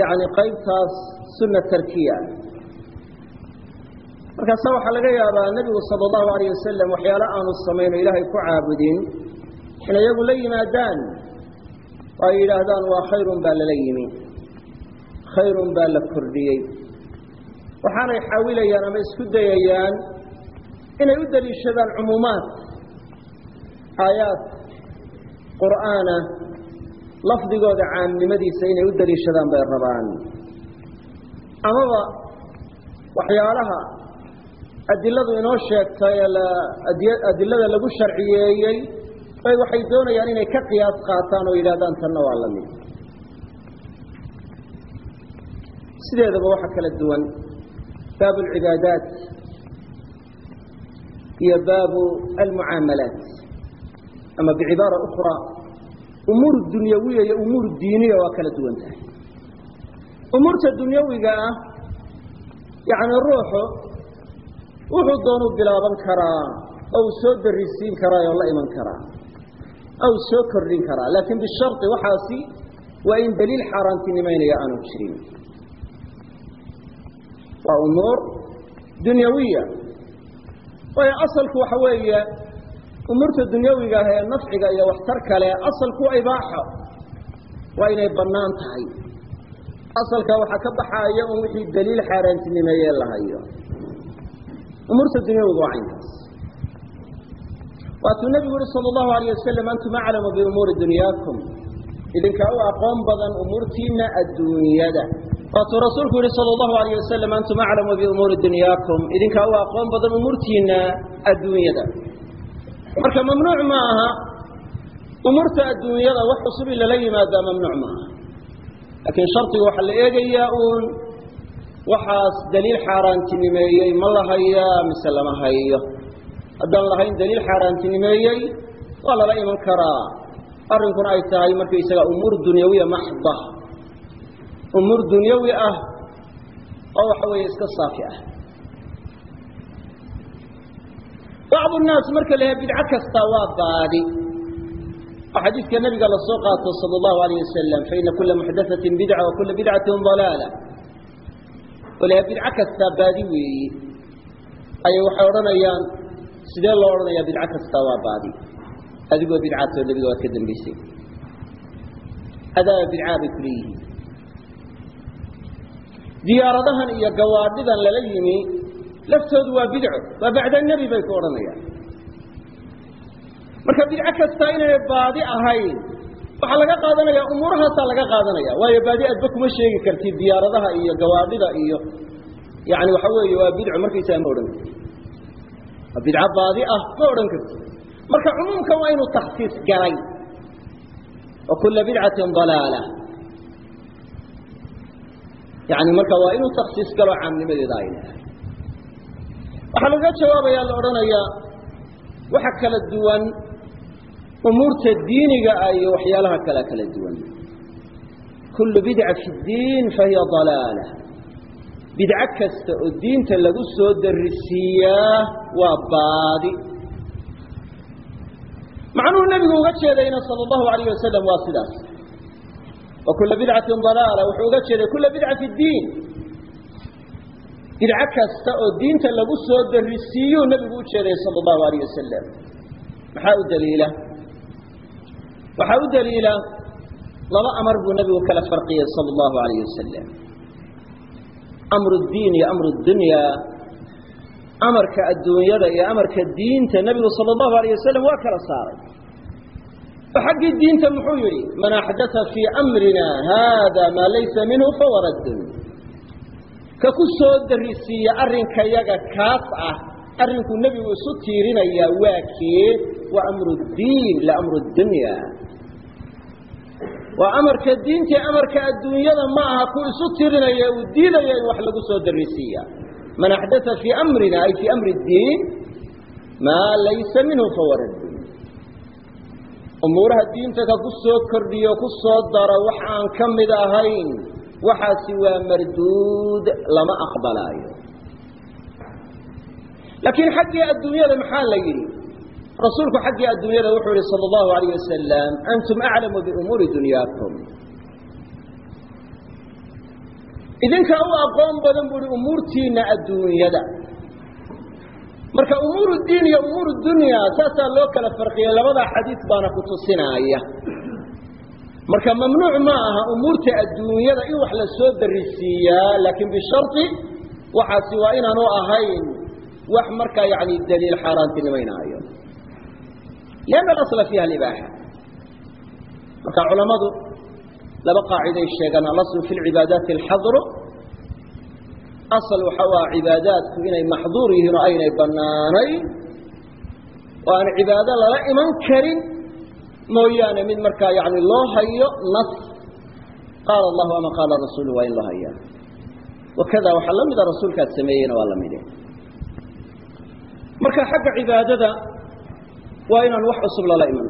yani qaybtaas sunna tarkiya. Markaasa waxaa laga yaabaa nebigu sala allahu alayh wasalam waxyaalo aanu samayn oo ilaahay ku caabudin in iyagu la yimaadaan. Oo ay yidhaahdaan waa khayrun baa lala yimi khayrun baa la kordhiyey. Waxaanay xaawilayaan ama isku dayayaan inay u daliishadaan cumuumaad aayaad qur'aana lafdigooda caamnimadiisa inay u daliishadaan bay rabaan. Amaba waxyaalaha adiladu inoo sheegtay ee adilada lagu sharciyeeyey bay waxay doonayaan inay ka qiyaas qaataan oo yidhahdaan tanna waa la mid. Sideedaba waxa kala duwan baabu alcibaadaat iyo baabu almucaamalaat ama bicibaara ukra umuur dunyawiya iyo umuur diiniya waa kala duwan tahay. Umuurta dunyawiga ah yacni ruuxu wuxuu doonuu bilaaban karaa oo uu soo darisiin karaa oo la iman karaa aw soo kordhin karaa. Laakiin bishari waxaasi waa in daliil xaaraantinimaynaya aanu jirin. Waa umuur dunyawiya. Waayo asalku waxa weeye umuurta dunyawiga ah ee nafciga iyo waxtar kale asalku ibaaxo waa inay bannaan tahay. Asalka waxaa ka baxaaya un wixii daliil xaaraantinimeeye la hayo. Dunyawiga waa caynkaas. Waatuu nebigu yihi sal allahu alayh wasalam antum aclamu biumuuri dunyaakum. Idinkaa u aqoon badan umuurtiina adduunyada. Waatuu rasuulku yihi sal allahu alayh wasalam antum aclamu biumuuri dunyaakum. Idinkaa u aqoon badan umuurtiina adduunyada marka mamnuuc ma aha umuurta adduunyada wax cusub in lala yimaadaa mamnuuc ma aha laakiin shardiga waxaa la eegayaa uun waxaas daliil xaaraantinimeeyey ma la hayaa mise lama hayo. Haddaan lahayn daliil xaaraantinimeeyey waa lala iman karaa. Arrinkuna ay tahay markaysaga umuur dunyawiya maxda umuur dunyawi ah oo waxa weeye iska saafi ah bacdu nnaas marka la bidco kasta waa baadi oo xadiidka nabiga la soo qaato sala allahu alayh wasalam faina kula muxdathatin bidca wa kula bidcatin dalaala oo bidco kastaa baadi weeyi ayay waxay odhanayaan sidee loo odhanayaa bidco kasta waa baadi adigoo bidcaatoo nebiga waad ka dambaysay adaaba bidcaa bay ku leeyihiin diyaaradahan iyo gawaadhidan lala yimi laftoodu waa bidco waa bacda nebi bay ku odhanayaan. Marka bidco kasta inaynay baadi ahayn waxaa laga qaadanaya umuurahaasaa laga qaadanaya waayo baadi adba kuma sheegi kartid diyaaradaha iyo gawaadhida iyo yani waxa weeye waa bidco markaysaa ma odhan karti waa bidco baadi ah ma odhan karti marka cumuumkan waa inuu taksiis galay wa kula bidcatin dalaala. Yani marka waa inuu taksiis galo caamnimadeeda ay leedahay waxaa lagaga jawaabaya la odhanayaa waxa kala duwan umuurta diiniga ah iyo waxyaalaha kale kala duwan. Kullu bidca fi اdiin fahiya dalaala. Bidco kasta oo diinta lagu soo darisiiyaa waa baadi. Macnuhu nebigu uga jeedayna sala allahu alayh wasalam waa sidaas. Wa kula bidcatin dalaala wuxuu uga jeeday kula bidca fi ddiin bidco kasta oo diinta lagu soo darisiiyuu nebigu u jeeday sala allahu alayh wasalam maxaa u daliila? Waxaa u daliila laba amar buu nebigu kala farqiyey sala allahu alayh wasalam amru ddiin iyo amru dunya amarka adduunyada iyo amarka diinta nebigu sala allahu alayh wasalam waa kala saaray. Oo xaggii diinta muxuu yidhi man axdaa fii amrina haada maa laysa minhu fahuwa raddun ka ku soo darisiiya arrinkayaga kaas ah. Arrinkuu nebigu isu tiirinayaa waa kee? Waa amru ddiin la amru dunya. Waa amarka diinta amarka adduunyada ma aha ku isu tirinaya uu diidaya in wax lagu soo darisiiya. Man axdaa fii amrina ay fii amri ddiin maa laysa minhu fahuwa raddun umuuraha diinta ka ku soo kordhiyo ku soo daro wax aan ka mid ahayn waxaasi waa marduud lama aqbalaayo. Laakiin xaggii adduunyada maxaa la yidhi? Rasuulku xaggii adduunyada wuxuu yihi sala allahu alayh wasalam antum aclamu biumuuri dunyaakum. Idinkaa u aqoon badan bu uhi umuurtiina adduunyada. Marka umuur diin iyo umuur dunya saasaa loo kala farqiyay labadaa xadiis baana ku tusinaaya marka mamnuuc ma aha umuurta adduunyada in wax la soo darisiiyaa laakiin bishari waxaasi waa inaanu ahayn wax markaa yani daliil xaaraantinimaynaayo lianna alasla fiiha alibaaxa marka culammadu laba qaaciday sheegaan alaslu fi lcibaadaati alxadru asal waxa u ah cibaadaadku inay maxduur yihiin oo aynay bannaanayn oo aan cibaado lala iman karin mooyaane mid markaa yani loo hayo nas qaala allahu ama qaala rasuulu waa in loo hayaa. Wakada waxaa la mida rasuulkaad sameeyeyna waa la mide marka xagga cibaadada waa inaan wax cusub lala iman.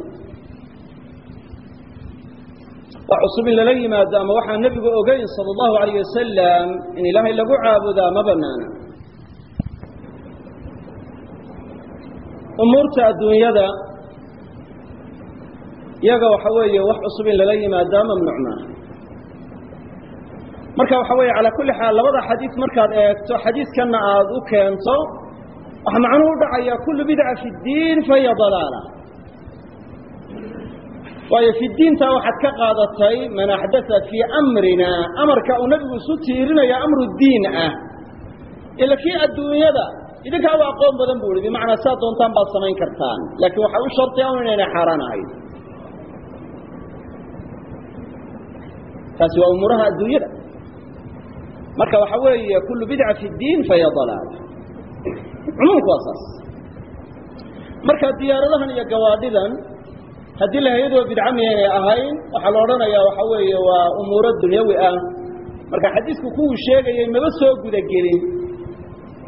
Wax cusub in lala yimaado ama waxaan nebigu ogeyn sala allahu alayh wasalam in ilaahay lagu caabudaa ma banaana umuurta adduunyada iyaga waxa weeye wax cusub in lala yimaadaa mamnuuc maaha marka waxa weeye calaa kulli xaal labada xadiid markaad eegto xadiidkanna aada u keento waxaa macnuhu u dhacaya kullu bidca fi ddiin fahiya dalaala. Waayo fi diintaa waxaad ka qaadatay man axdaa fii amrina amarka uu nabigu isu tiirinaya amru diin ah. Ila kii adduunyada idinkaa u aqoon badan bu ihi bimacnaa saa doontaan baad samayn kartaan. Laakiin waxaa u shardiya un inayna xaaraan ahayd taasi waa umuuraha adduunyada. Marka waxa weeye kullu bidca fi ddiin fahiya dalaala cumuumku waa saas. Marka diyaaradahan iyo gawaadhidan haddii lahayadoo bidca miyaynay ahayn waxaa la odhanayaa waxa weeye waa umuuro dunyawi ah. Marka xadiidku kuwuu sheegayay maba soo gudagelin.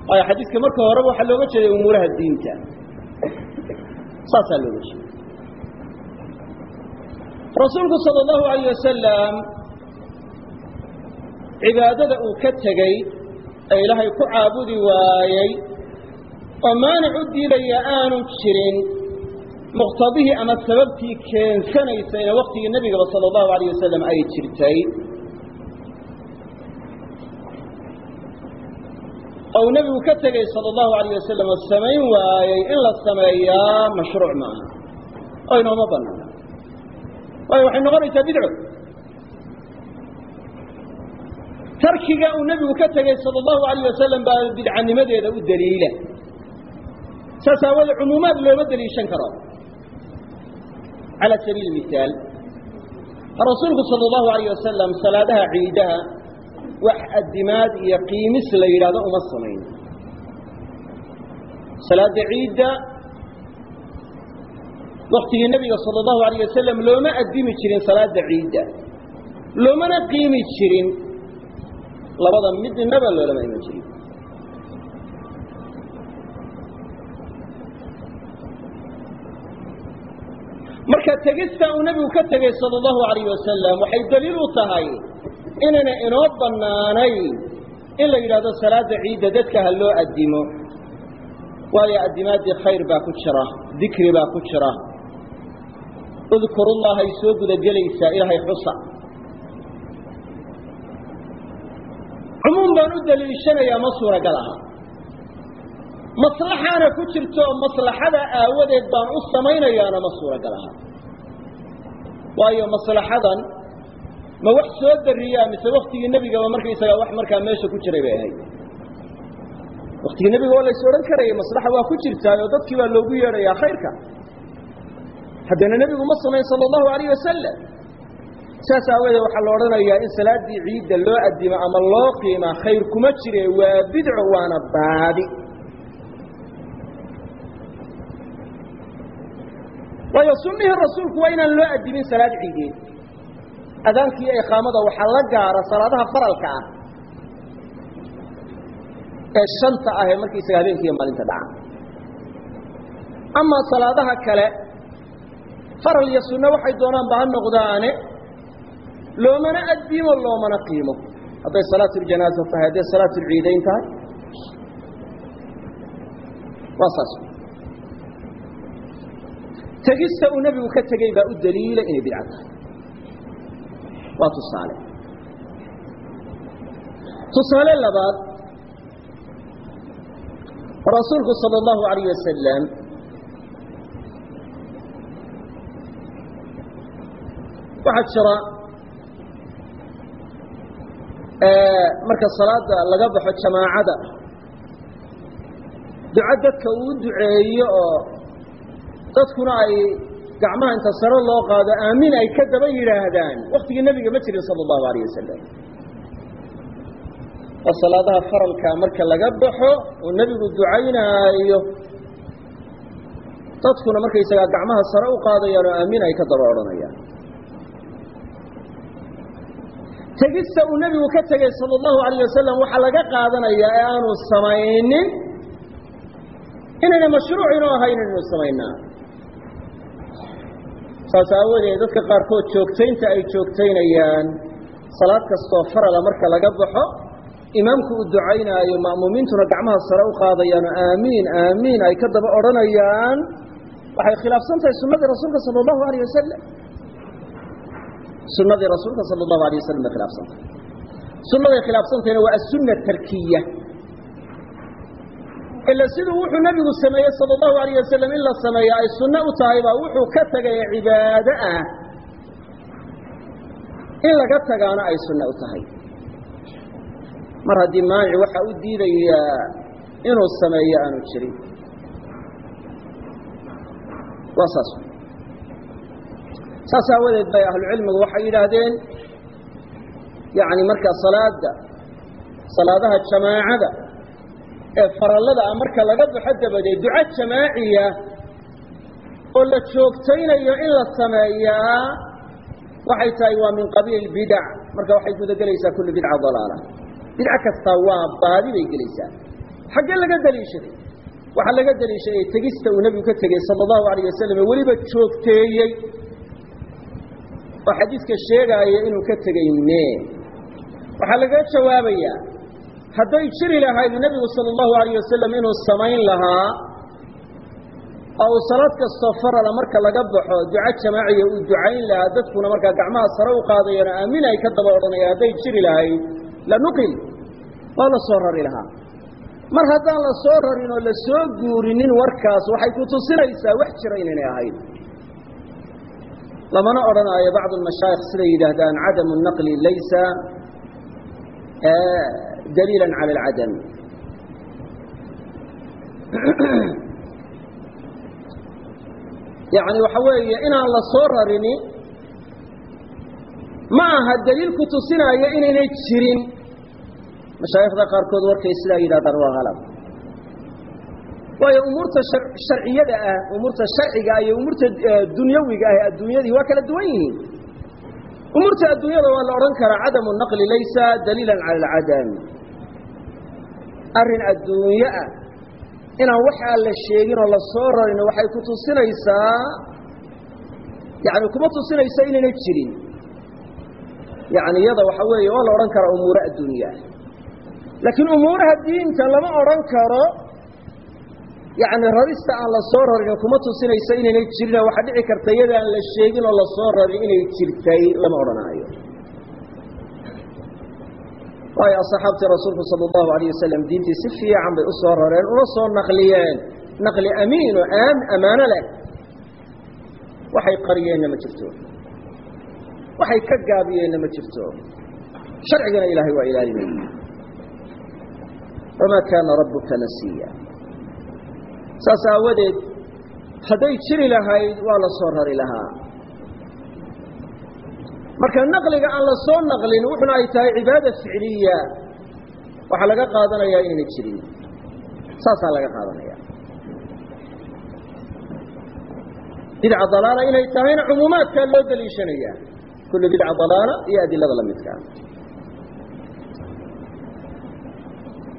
Waayo xadiidka marka horeba waxaa looga jeeday umuuraha diinta. Saasaa looga jeeda rasuulku sala allahu alayh wasalam cibaadada uu ka tegey ee ilaahay ku caabudi waayey oo maanic u diidaya aanu jirin muqtadihii ama sababtii keensanaysayna waktigii nebigaba sala allahu alayh wasalam ay jirtay. Ou nebigu ka tegey sala allahu alayh wasalam oo samayn waayey in la sameeyaa mashruuc maaha. Oo inooma banaana waayo waxay noqonaysaa bidco tarkiga uu nebigu ka tegey sala allahu alayh wasalam baa bidcanimadeeda u daliila. Saas aawoodee cumuumaad looma daliishan karo. Cala sabiili mihaal rasuulku sala allahu alayh wasalam salaadaha ciidaha wax addimaad iyo qiimis la yidhahdo uma samayn. Salaada ciidda waktigii nebiga sala allahu alayh wasalam looma addimi jirin salaada ciidda. Loomana qiimi jirin labada midnaba loolama iman jirin marka tegista uu nebigu ka tegey sala allahu alayh wasalam waxay daliil u tahay inayna inoo bannaanayn in la yidhahdo salaada ciidda dadka ha loo addimo. Waayo addimaaddii khayr baa ku jira dikri baa ku jira. Udkurullahay soo gudagelaysaa ilaahay xusa cumuum baan u daliishanayaa ma suuragal aha maslaxaana ku jirto maslaxada aawadeed baan u samaynayaana ma suuragal aha waayo maslaxadan ma wax soo dariyaa mise waktigii nebigaba markaysagaa wax markaa meesha ku jiray bay ahayd. Waktigii nebiga waa lays odhan karayay maslaxa waa ku jirtaayoo dadkii baa loogu yeedhayaa khayrka. Haddana nebigu ma samayn sala allahu alayh wasalam saas aawadeed waxaa la odhanayaa in salaaddii ciidda loo addimo ama loo qiimaa khayr kuma jire waa bidco waana baadi. Waayo sunnihii rasuulku waa inaan loo addimin salaad ciideed. Adaanki iyo iqaamada waxaa la gaara salaadaha faralka ah ee shanta ah ee markaysaga habeenka iyo maalinta dhaca amaa salaadaha kale faral iyo sunno waxay doonaanba ha noqdaane loomana addimo loomana qiimo. Hadday salaatuljanaaza tahay hadday salaatulciidayn tahay waa saas. Tegista uu nebigu ka tegey baa u daliila inay bidca tahay. Waa tusaale. Tusaale labaad rasuulku salى اllahu alayh wasalam waxaa jira marka salaada laga baxo jamaacada duco dadka uu duceeyo oo dadkuna ay gacmaha inta saro loo qaado aamin ay ka daba yidhaahdaan. Waktigii nebiga ma jirin sala allahu alayh wasalam oo salaadaha faralka marka laga baxo oo nebigu ducaynaayo dadkuna markaysagaa gacmaha sare u qaadayaan oo aamin ay ka daba odhanayaan tegista uu nebigu ka tegey sala allahu alayh wasalam waxaa laga qaadanayaa ee aanu samaynin inayna mashruucinu ahayn inaynu samaynaa. Saas aawadeed dadka qaarkood joogtaynta ay joogtaynayaan salaad kastoo farala marka laga baxo imaamku uu ducaynaayo ma'muumiintuna gacmaha sare u qaadayaano aamiin aamiin ay ka daba odhanayaan. Waxay khilaafsan tahay sunnadii rasuulka sala allahu alayh wasalam sunadii rasuulka sala allahu alayh wasalam bay khilaafsan. Tahay sunnaday khilaafsantahayna waa asunna tarkiya. Ila siduu wuxuu nebigu sameeyey sala allahu alayh wasalam in la sameeyo ay sunno u tahay baa wuxuu ka tegay cibaado ah. In laga tagaana ay sunno u tahay. Mar haddii maanic waxa u diidayaa inuu sameeyo aanu jirin. Waa saas saas aawadeed bay ahlucilmigu waxay yidhaahdeen yani markaa salaada salaadaha jamaacada ee farallada ah marka laga baxo dabadeed duco jamaaciya oo la joogtaynayo in la sameeyaa waxay tahay waa min qabiil bidac marka waxay gudagelaysaa kullu bidca dalaala. Bidco kastaa waa baadi bay gelaysaa. Xaggee laga daliishaday waxaa laga daliishaday tegista uu nebigu ka tegey sala allahu alayh wasalam ee weliba joogteeyey oo xadiidka sheegaaya inuu ka tegey mee waxaa lagaga jawaabayaa hadday jiri lahayd nebigu sala allahu alayh wasalam inuu samayn lahaa oo uu salaad kastoo farala marka laga baxo duco jamaaciya uu ducayn lahaa dadkuna markaa gacmaha sare u qaadayana aamin ay ka daba odhanayaan hadday jiri lahayd la nuqil waa la soo rari lahaa. Mar haddaan la soo rarin oo la soo guurinin warkaas waxay ku tusinaysaa wax jira inaynay ahayd lamana odhanaayo bacdu almashaayikh siday yidhaahdaan cadamu naqli laysa daliila cala alcadam. Yani waxa weeye inaan la soo rarini ma aha daliil ku tusinaayo inaynay jirin. Mashaayikhda qaarkood warkay sidaa yidhahdaan waa halab waayo umuurta sharciyada ah umuurta sharciga iyo umuurta dunyawiga ah adduunyadii waa kala duwan yihiin. Umuurta adduunyada waa la odhan karaa cadamu naqli laysa daliila cala alcadam. Arrin adduunye ah inaan waxaa la sheegin oo la rarin waxay ku tusinaysaa yani kuma tusinaysa inaynay jirin. Yani iyada waxa weeye waa la odhan karaa umuuro adduunye ah. Laakiin umuuraha diinta lama odhan karo yani rarista aan la soo rarin kuma tusinaysa inaynay jirin waxaa dhici karta iyada aan la sheegin oo la soo rarin inay jirtay lama odhanaayo. Waayo asxaabtii rasuulku sala allahu alayh wasalam diintii si fiican bay u rareen una soo naqliyeen. Naqli amiin oo amaano leh. Waxay qariyeenna ma jirto. Waxay ka gaabiyeenna ma jirto. Sharcigana ilaahay waa ilaalinaya wamaa kaana rabbuka nasiya saas aawadeed hadday jiri lahayd waa la soo rari lahaa. Marka naqliga aan la soo naqlin wuxuna ay tahay cibaada ficliya. Waxaa laga qaadanayaa inayna jirin saasaa laga qaadanaya bidca dalaala inay tahayna cumuumaadkaa loo daliishanaya kullu bidca dalaala iyo adilada la midkaa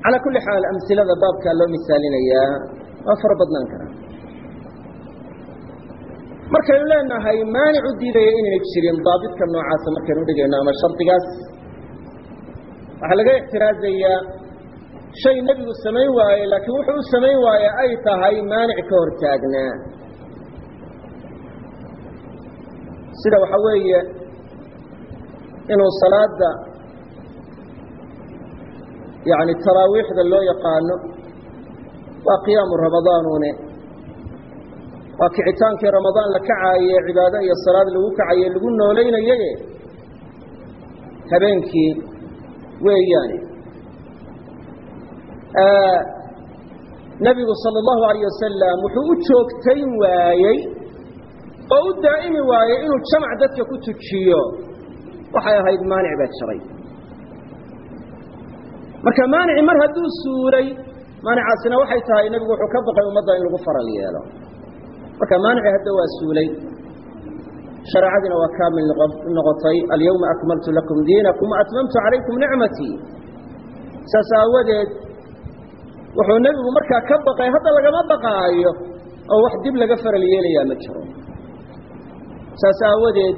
calaa kulli xaal amsilada baabkaa loo misaalinayaa waa fara badnaan karaa. Markaynu leenahay maanicu diidaya inayna jirin daabidka noocaasa markaynu udhigayno ama shardigaas. Waxaa laga ixtiraazayaa shay nebigu samayn waaye laakiin wuxuu u samayn waaye ay tahay maanic ka hor taagnaa sida waxa weeye inuu salaada yani taraawiixda loo yaqaano waa qiyaamu ramadaanune waa kicitaankii ramadaan la kacaaye cibaado iyo salaad lagu kacaye lagu noolaynayaye habeenkii weeyaane. Nebigu sala allahu alayh wasalam wuxuu u joogtayn waayey oo u daa'imi waayey inuu jamac dadka ku tujiyo. Waxay ahayd maanic baa jiray marka maanici mar hadduu suuray maanicaasina waxay tahay nebigu wuxuu ka baqay ummadda in lagu faral yeelo. Marka maanici hadda waa suulay. Shareecadiina waa kaamil noqotay. Alyawma akmaltu lakum diinakum waatmamtu calaykum nicmatii saas aawadeed wuxuu nebigu markaa ka baqay hadda lagama baqaayo oo wax dib laga faral yeelayaa ma jiro. Saas aawadeed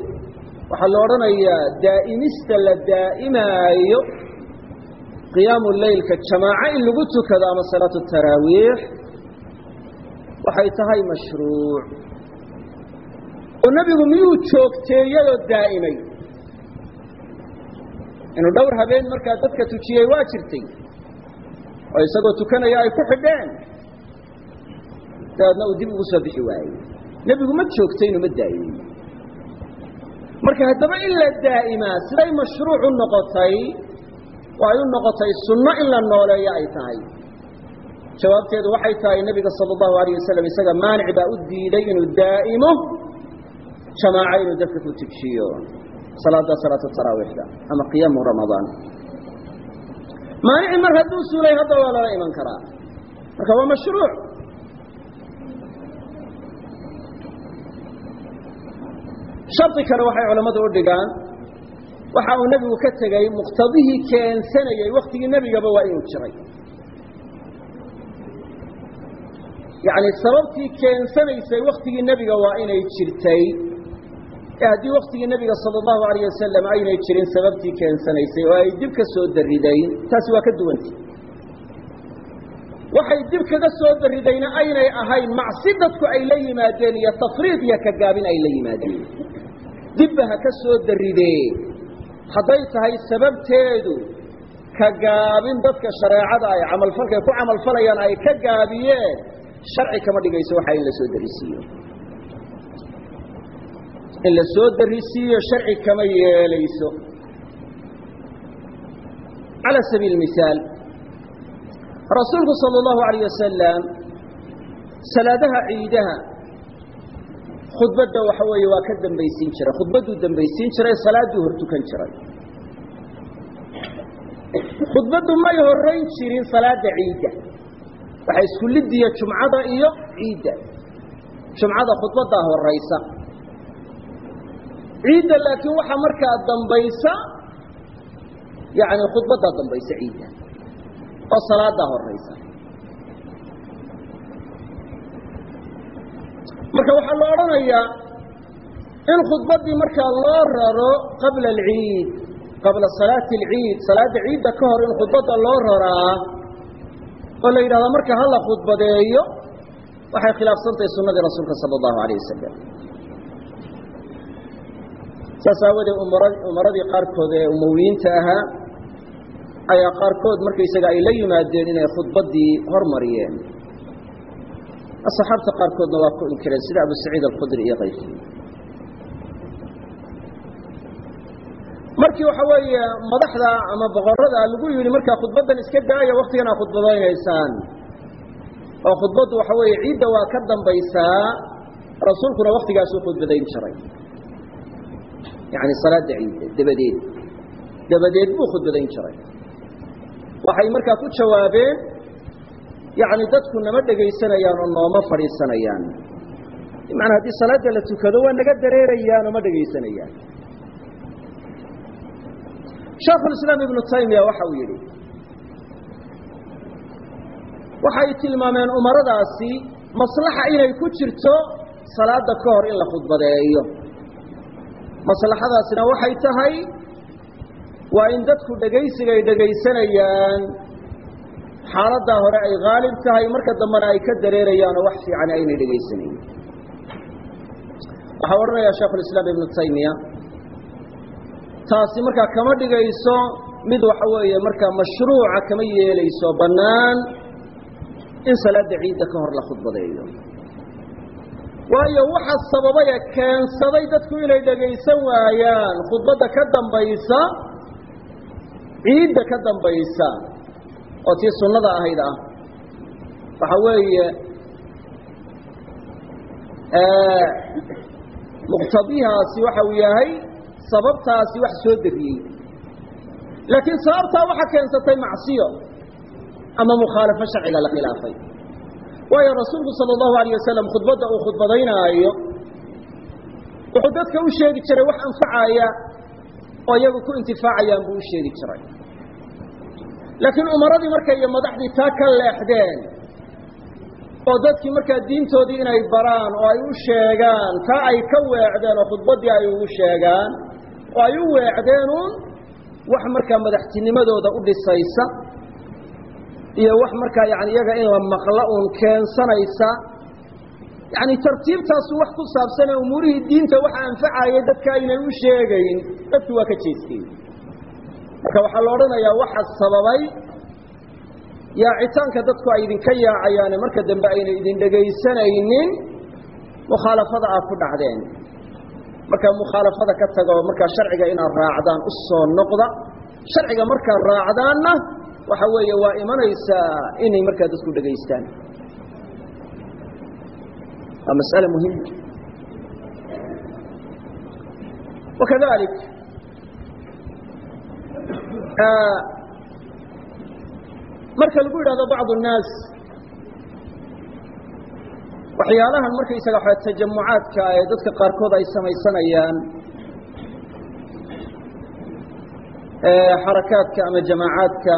waxaa la odhanayaa daa'imista la daa'imaayo qiyaamu leylka jamaaco in lagu tukado ama salaatu taraawiix waxay tahay mashruuc. Oo nebigu miyuu joogteeyadoo daa'imay? Inuu dhowr habeen markaa dadka tujiyey waa jirtay. Oo isagoo tukanaya ay ku xidheen. Dabeedna uu dib ugu soo bixi waayey. Nebigu ma joogtaynu ma daa'imin marka haddaba in la daa'imaa siday mashruuc u noqotay oo ay u noqotay sunno in la nooleeyo ay tahay jawaabteedu waxay tahay nebiga sala allahu alayh wasalam isaga maanic baa u diiday inuu daa'imo jamaaco inuu dadka ku tujiyo salaada salaatu taraawiixda ama qiyaamu ramadaan maanici mar hadduu suulay hadda waa lala iman karaa. Marka waa mashruuc. Shardi kale waxay culammadu u dhigaan waxa uu nebigu ka tegey muqtadihii keensanayey waktigii nebigaba waa inuu jiray. Yacni sababtii keensanaysay waktigii nebiga waa inay jirtay ee haddii waktigii nebiga sala allahu alayh wasalam aynay jirin sababtii keensanaysay oo ay dib ka soo daridayn taasi waa ka duwanta waxay dib kaga soo daridayna aynay ahayn macsi dadku ay la yimaadeen iyo tafriid iyo ka gaabin ay la yimaadeen. Dibba ha ka soo daridee hadday tahay sababteedu ka gaabin dadka shareecada ay camalfalkay ku camalfalayaan ay ka gaabiyeen sharci kama dhigayso waxaa in la soo darisiiyo in la soo darisiiyo sharci kama yeelayso. Cala sabiili mihaal rasuulku sala allahu alayh wasalam salaadaha ciidaha khudbadda waxa weeye waa ka dambaysiin jiray khudbadduu dambaysiin jiray salaadduu hortukan jiray khudbaddu may horayn jirin salaada ciidda. Waxaa isku lidiya jumcada iyo ciidda. Jumcada khudbaddaa horaysa ciidda laakiin waxaa markaa dambaysa yani khudbaddaa dambaysa ciidda. Oo salaadaa horaysa marka waxaa la odhanayaa in khudbaddii markaa loo raro qabla alciid qabla salaati alciid salaadda ciidda ka hor in khudbadda loo raraa oo la yidhahdaa marka hala khudbadeeyo waxay khilaafsantahay sunnadii rasuulka sala allahu alayh wasalam saas aawadeed umara umaradii qaarkood ee umowiyiinta ahaa ayaa qaarkood markaysaga ay la yimaadeen inay khudbaddii hormariyeen asxaabta qaarkoodna waa ku inkireen sida abu saciid alkhudri iyo kayrkii markii waxa weeye madaxda ama boqorada lagu yidhi markaa khudbaddan iska daaya waktigan aa khudbadaynaysaan. Oo khudbaddu waxa weeye ciidda waa ka dambaysaa rasuulkuna waktigaasuu khudbadayn jiray yani salaada ciidda dabadeed. Dabadeed buu khudbadayn jiray waxay markaa ku jawaabeen yani dadku nama dhegaysanayaan oo nooma fadhiisanayaan. Bimacnaa haddii salaadda la tukado waa naga dareerayaan oo ma dhegaysanayaan. Shaekhulislaam ibnu taymiya waxa uu yidhi waxay tilmaameen umaradaasi maslaxa inay ku jirto salaada ka hor in la khudbadeeyo. Maslaxadaasina waxay tahay waa in dadku dhegaysiga ay dhegaysanayaan xaaladdaa hore ay haalib tahay marka dambena ay ka dareerayaan oo wax fiican aynay dhegaysanayn waxaa odhanayaa sheekhulislaam ibnu taymiya taasi markaa kama dhigayso mid waxa weeye markaa mashruuca kama yeelayso bannaan in salaada ciidda ka hor la khudbadeeyo. Waayo waxa sababay ee keensaday dadku inay dhegaysan waayaan khudbadda ka dambaysa ciidda ka dambaysa oo tii sunnada ahayd ah. Waxa weeye muqtadihaasi waxa uu yahay sababtaasi wax soo deriyey. Laakiin sababtaa waxa keensatay macsiyo ama mukhaalafo sharciga la khilaafay. Waayo rasuulku sala allahu alayh wasalam khudbadda uu khudbadaynaayo wuxuu dadka u sheegi jiray wax anfacaya oo iyagu ku intifaacayaan buu u sheegi jiray laakiin umaradii markay iyo madaxdii taa ka leexdeen oo dadkii markaa diintoodii inay baraan oo ay u sheegaan taa ay ka weecdeen oo khudbaddii ay ugu sheegaan oo ay u weecdeenuun wax markaa madaxtinimadooda u dhisaysa iyo wax markaa yani iyaga in la maqlo uun keensanaysa. Yani tartiibtaasu wax ku saabsan ee umuurihii diinta waxa anfacaya dadka aynay u sheegayn dadki waa ka jeesteen marka waxaa la odhanayaa waxa sababay yaacitaanka dadku ay idinka yaacayaane marka dambe ayna idin dhegaysanaynin mukhaalafada aad ku dhacdeen. Markaa mukhaalafada ka tago markaa sharciga inaad raacdaan u soo noqda. Sharciga markaad raacdaanna waxa weeye waa imanaysaa inay markaa dadku dhegaystaan. Waa masale muhima wakadalik marka lagu yidhahdo bacض الناas waxyaalahan markaysaga wa tajamucaadka ee dadka qaarkood ay samaysanayaan xarakaadka ama jamaacaadka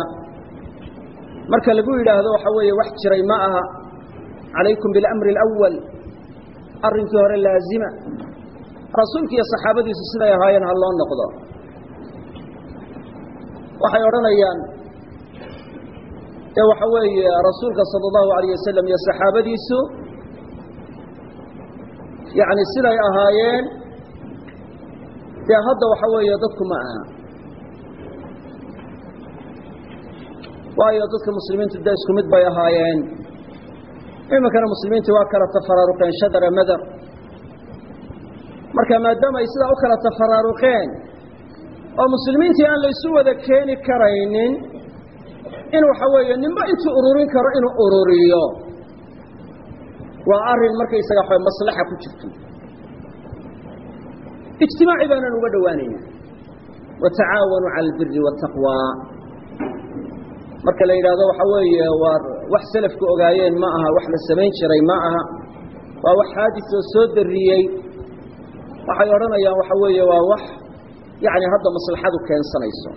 marka lagu yidhaahdo waxa weeye wax jiray ma aha calaykum biاlamri اlأwal arrinkii hore laazima rasuulki iyo saxaabadiisu siday ahaayeen ha loo noqdo waxay odhanayaan dee waxa weeye rasuulka salى اllahu alayه wasalam iyo saxaabadiisu yani siday ahaayeen dee hadda waxa weeye dadku ma aha waayo dadka muslimiintu de isku mid bay ahaayeen iminkana muslimiintii waa kala tafaraaruqeen shadara madar marka maadaama ay sidaa u kala tafaraaruqeen oo muslimiintii aan laysu wada keeni karaynin in waxa weeye ninba intuu ururin karo inuu ururiyo. Waa arrin markaysaga wa maslaxa ku jirto. Ijtimaaci baanaan uga dhowaanayna watacaawanuu cala albiri waataqwa marka la yidhaahdo waxa weeye waa wax selafku ogaayeen ma aha wax la samayn jiray ma aha. Waa wax xaadis oo soo dariyey waxay odhanayaan waxa weeye waa wax yani hadda maslaxadu keensanayso.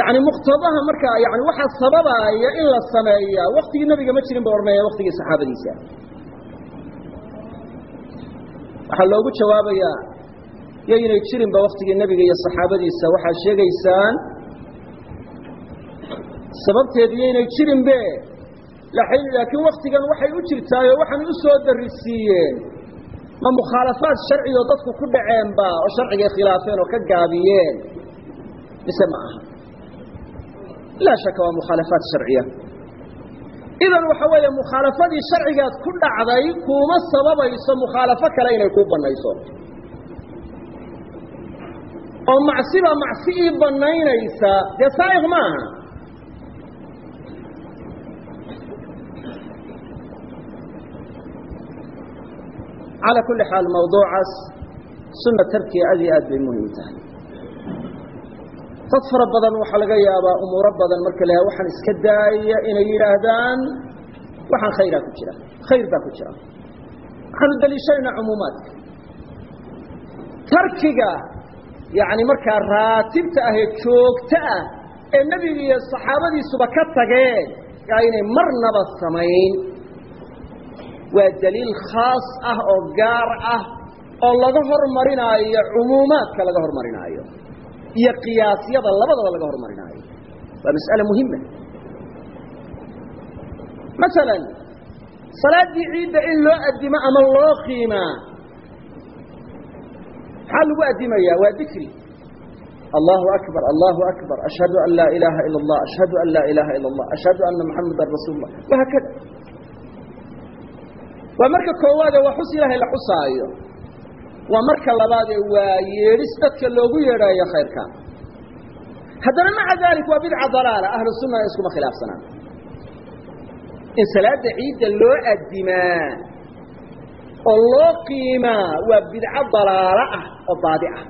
Yani muqtadaha markaa yani waxaa sababaaya in la sameeyaa waktigii nebiga ma jirin ba odhanaya waktigii saxaabadiisa. Waxaa loogu jawaabayaa yaynay jirinba waktigii nebiga iyo saxaabadiisa waxaad sheegaysaan sababteedu yaynay jirin be laakiin waktigan waxay u jirtaayoo waxaan u soo darisiiyeen ma mukhaalafaad sharcigo dadku ku dhaceen ba oo sharcigay khilaafeen oo ka gaabiyeen? Mise ma aha? Laa shaka waa mukhaalafaat sharciya idan waxa weeye mukhaalafadii sharcigaad ku dhacday kuuma sababayso mukhaalafo kale inay kuu banayso oo macsiba macsi ii banaynaysa dee saaiq ma aha calى kuli xaal mawduucaas sunna tarkiya aad iyo aad bay muhiim tahay dad fara badan waxaa laga yaabaa umuuro badan marka la waxaan iska daaya inay yidhaahdaan waxaan khayraa ku jira khayr baa ku jira waxaanu daliishanaynaa cumuumaadka tarkiga yani markaa raatibta ah ee joogto ah ee nebiga iyo saxaabadiisuba ka tageen yaa inay marnaba samayn waa dliil khaas ah oo gaar ah oo laga hormarinaayo cumuumaadka laga hormarinaayo iyo qiyaasyada labadaba laga hormarinaayo waa mas'ale muhima ah. maala salaadii ciidda in loo addimo ama loo qiimaa maxaa lagu addimaya waa dikri. Allahu akbar allahu akbar ashhadu an laa ilaaha ila اllah ashhadu an laa ilaaha ila اllah ashhadu ana muxamadan rasuul اlah wahaakada waa marka koowaade waa xus ilaahay la xusaayo. Waa marka labaade waa yeedhis dadka loogu yeedhaayo khayrka. Haddana maca dalik waa bidca dalaala ahlu sunna iskuma khilaafsanaan. In salaada ciidda loo addimaa oo loo qiimaa waa bidco dalaalo ah oo baadi ah.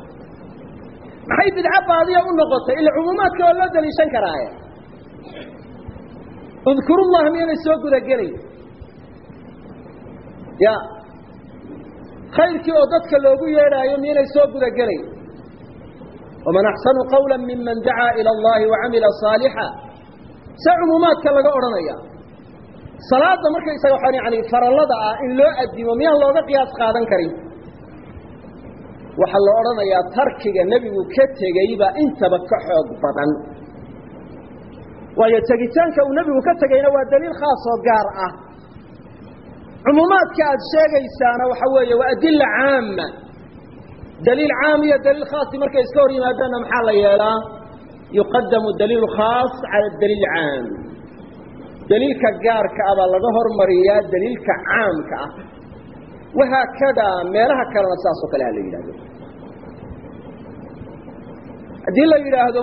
Maxay bidco baadiya u noqotay? Ila cumuumaadka waa loo daliishan karaaye. Udkuru llaha miyaynay soo gudagelay ya. Khayrkii oo dadka loogu yeedhaayo miyaynay soo gudagelayn waman axsanu qawla miman dacaa ila allahi wacamila saalixa. See cumuumaadka laga odhanaya. Salaada markaysaga waxaan yani farallada ah in loo addimo miyaan looga qiyaas qaadan karin? Waxaa la odhanayaa tarkiga nebigu ka tegey intaba ka xoog badan. Waayo tegitaanka uu nebigu ka tegayna waa daliil khaas oo gaar ah cumuumaadka aada sheegaysaana waxa weeye waa adila caama daliil caam iyo daliil khaasi markay iska hor yimaadaanna maxaa la yeelaa? Yuqadamu daliil khaas cala daliil caam. Daliilka gaarka ah baa laga hormariyaa daliilka caamka ah. Wahaakadaa meelaha kalena saas oo kale ha la yidhahdo haddii la yidhaahdo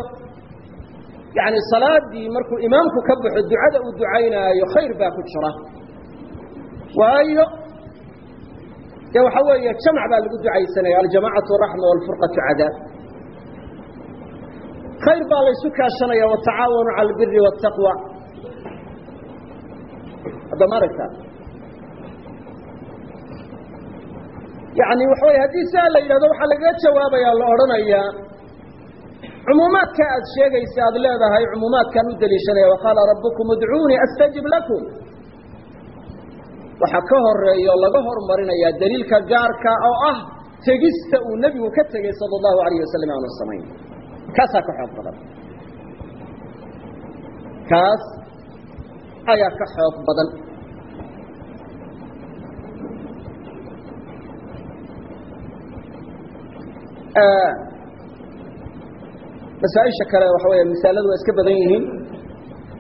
yani salaadii markuu imaamku ka baxo ducada uu ducaynaayo khayr baa ku jira waayo. Dee waxa weeye jamc baa lagu ducaysanaya aljamacatu raxma walfurqatu cadaab. Khayr baa laysu kaashanaya watacaawanu cala albiri waataqwa hadda ma aragtaa? Yani waxa wey haddii saa la yidhahdo waxaa lagaga jawaabaya la odhanayaa cumuumaadka aada sheegaysa aada leedahay cumuumaadkaan u daliishanaya waqaala rabbukum udcuunii astajib lakum waxaa ka horreeya oo laga hormarinayaa daliilka gaarka oo ah tegista uu nebigu ka tegey sala allahu alayh wasalam aanu samayn. Kaasaa ka xoog badan. Kaas ayaa ka xoog badan. Masaaisha kale waxa weya misaaladu waa iska badan yihiin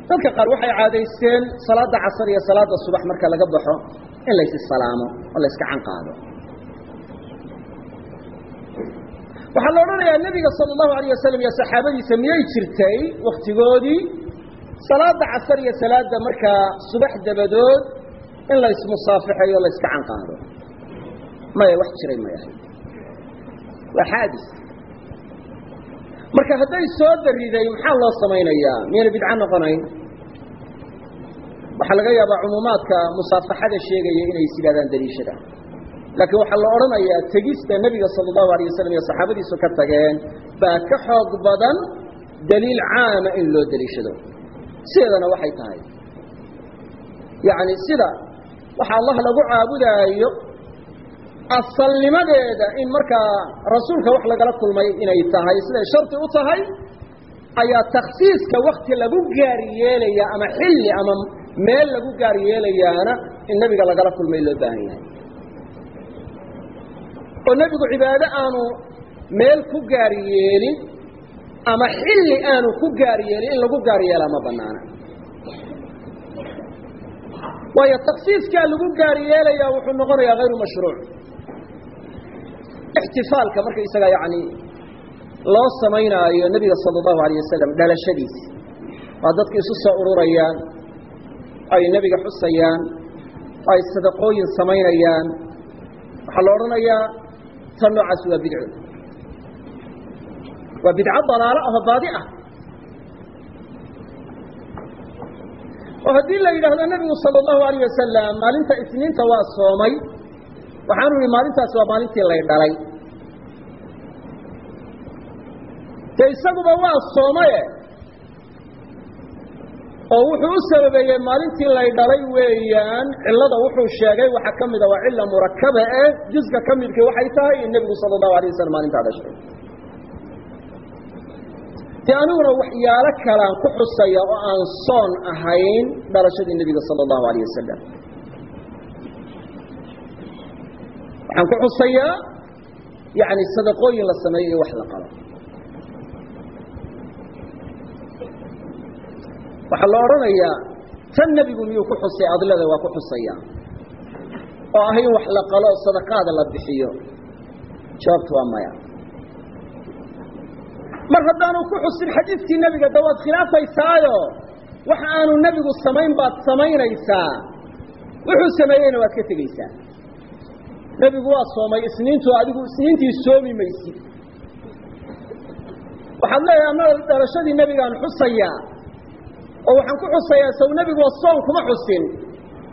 dadka qaar waxay caadaysteen salaada casar iyo salaada subax marka laga baxo in laysi salaamo oo la yska waxaa la odhanayaa nebiga sala allahu alayh wasalam iyo saxaabadiisa miyay jirtay waktigoodii salaada casar iyo salaada markaa subax dabadood in la ismusaafixeeyo o la yska canqaado? Maya wax jiray may waa xaadis marka hadday soo dariday maxaa loo samaynayaa? Miyayna bidco noqonayn? Waxaa laga yaabaa cumuumaadka musaafaxada sheegaya inay is yidhahdaan daliishada laakiin waxaa la odhanayaa tegista nebiga sala allahu alayh wasalam iyo saxaabadiisu ka tageen baa ka xoog badan daliil caama in loo daliishado sideedana waxay tahay. Yacni sida waxa allah lagu caabudaayo asalnimadeeda in markaa rasuulka wax lagala kulmay inay tahay siday shardi u tahay ayaa takhsiiska wakti lagu gaar yeelaya ama xilli ama meel lagu gaar yeelayaana in nebiga lagala kulmay loo baahan yahay. Oo nebigu cibaado aanu meel ku gaar yeelin ama xilli aanu ku gaar yeelin in lagu gaar yeelaa ma banaana waayo taksiiskaa lagu gaar yeelaya wuxuu noqonayaa hayru mashruuc ixtifaalka marka isaga yani loo samaynaayo nebiga sala allahu alayh wasalam dhalashadiisi waa dadka isu soo ururayaan ay nebiga xusayaan ay sadaqooyin samaynayaan. Waxaa la odhanayaa tan noocaas waa bidco. Waa bidco dalaalo ah oo baadi ah. Oo haddii la yidhaahdo nebigu sala allahu alayh wasalam maalinta isniinta waa soomay waxaanu ihi maalintaas waa maalintii lay dee isaguba waa soomaye. Oo wuxuu u sababeeyey maalintii lay weeyaan cillada wuxuu sheegay waxaa ka mida waa cilla murakaba eh juska ka midkii waxay tahay in nebigu sala allahu alay wasalam maalintaa dhashay dee aniguna waxyaalo kalaan ku xusaya oo aan soon ahayn dhalashadii nebiga sala allahu alayh wasalam waxaan ku xusayaa yani sadaqooyin la sameeyo iyo wax la qalo. Waxaa la odhanayaa tan nebigu miyuu ku xusay adilada waa ku xusaya oo ah in wax la qalo sadaqaada la bixiyo. Jawaabtu waa maya. Mar haddaanu ku xusin xadiidkii nebiga da waad khilaafaysaayo waxa aanu nebigu samayn baad samaynaysaa. Wuxuu sameeyeyna waad ka tegeysaa nebigu waa soomay isniintu adigu isniintii soomi maysid. Waxaad leedahay ama dhalashadii nebigaan xusayaa oo waxaan ku xusayaa saw nebiguwa soon kuma xusin.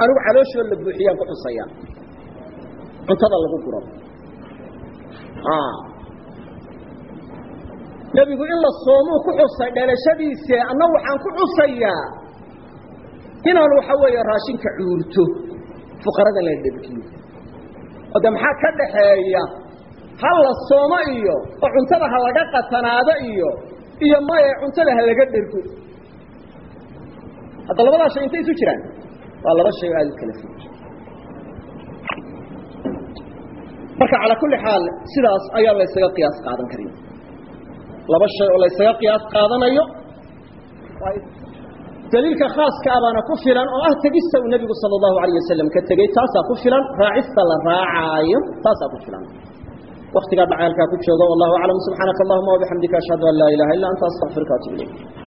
Anigu calooshoo la buuxiyaan ku xusaya cuntada lagu guro. Nebigu in la soomuu ku xusay dhalashadiise anna waxaan ku xusayaa. Inaan waxa weeye raashinka cuurto fuqarada la dhergiyo oo de maxaa ka dhaxeeya? Ha la soomo iyo oo cuntada ha laga qatanaado iyo iyo maya cuntada ha laga dhergo hadda labadaa shay intay isu jiraan? Waa laba shay oo aada u kala fog marka calaa kulli xaal sidaas ayaa la qiyaas qaadan karin. Laba shay oo la qiyaas qaadanayo daliilka khaaska ah baana ku filan oo ah tegista uu nebigu sala allahu alayh wasalam ka tegey taasaa ku filan raacista la raacaayo taasaa ku filan. Waktigaa dhacaalkaa ku jooga wallahu aclam subxaanaka allahuma wabixamdika ashhadu an laa ilaha illa anta astaqfiruka atub ilayk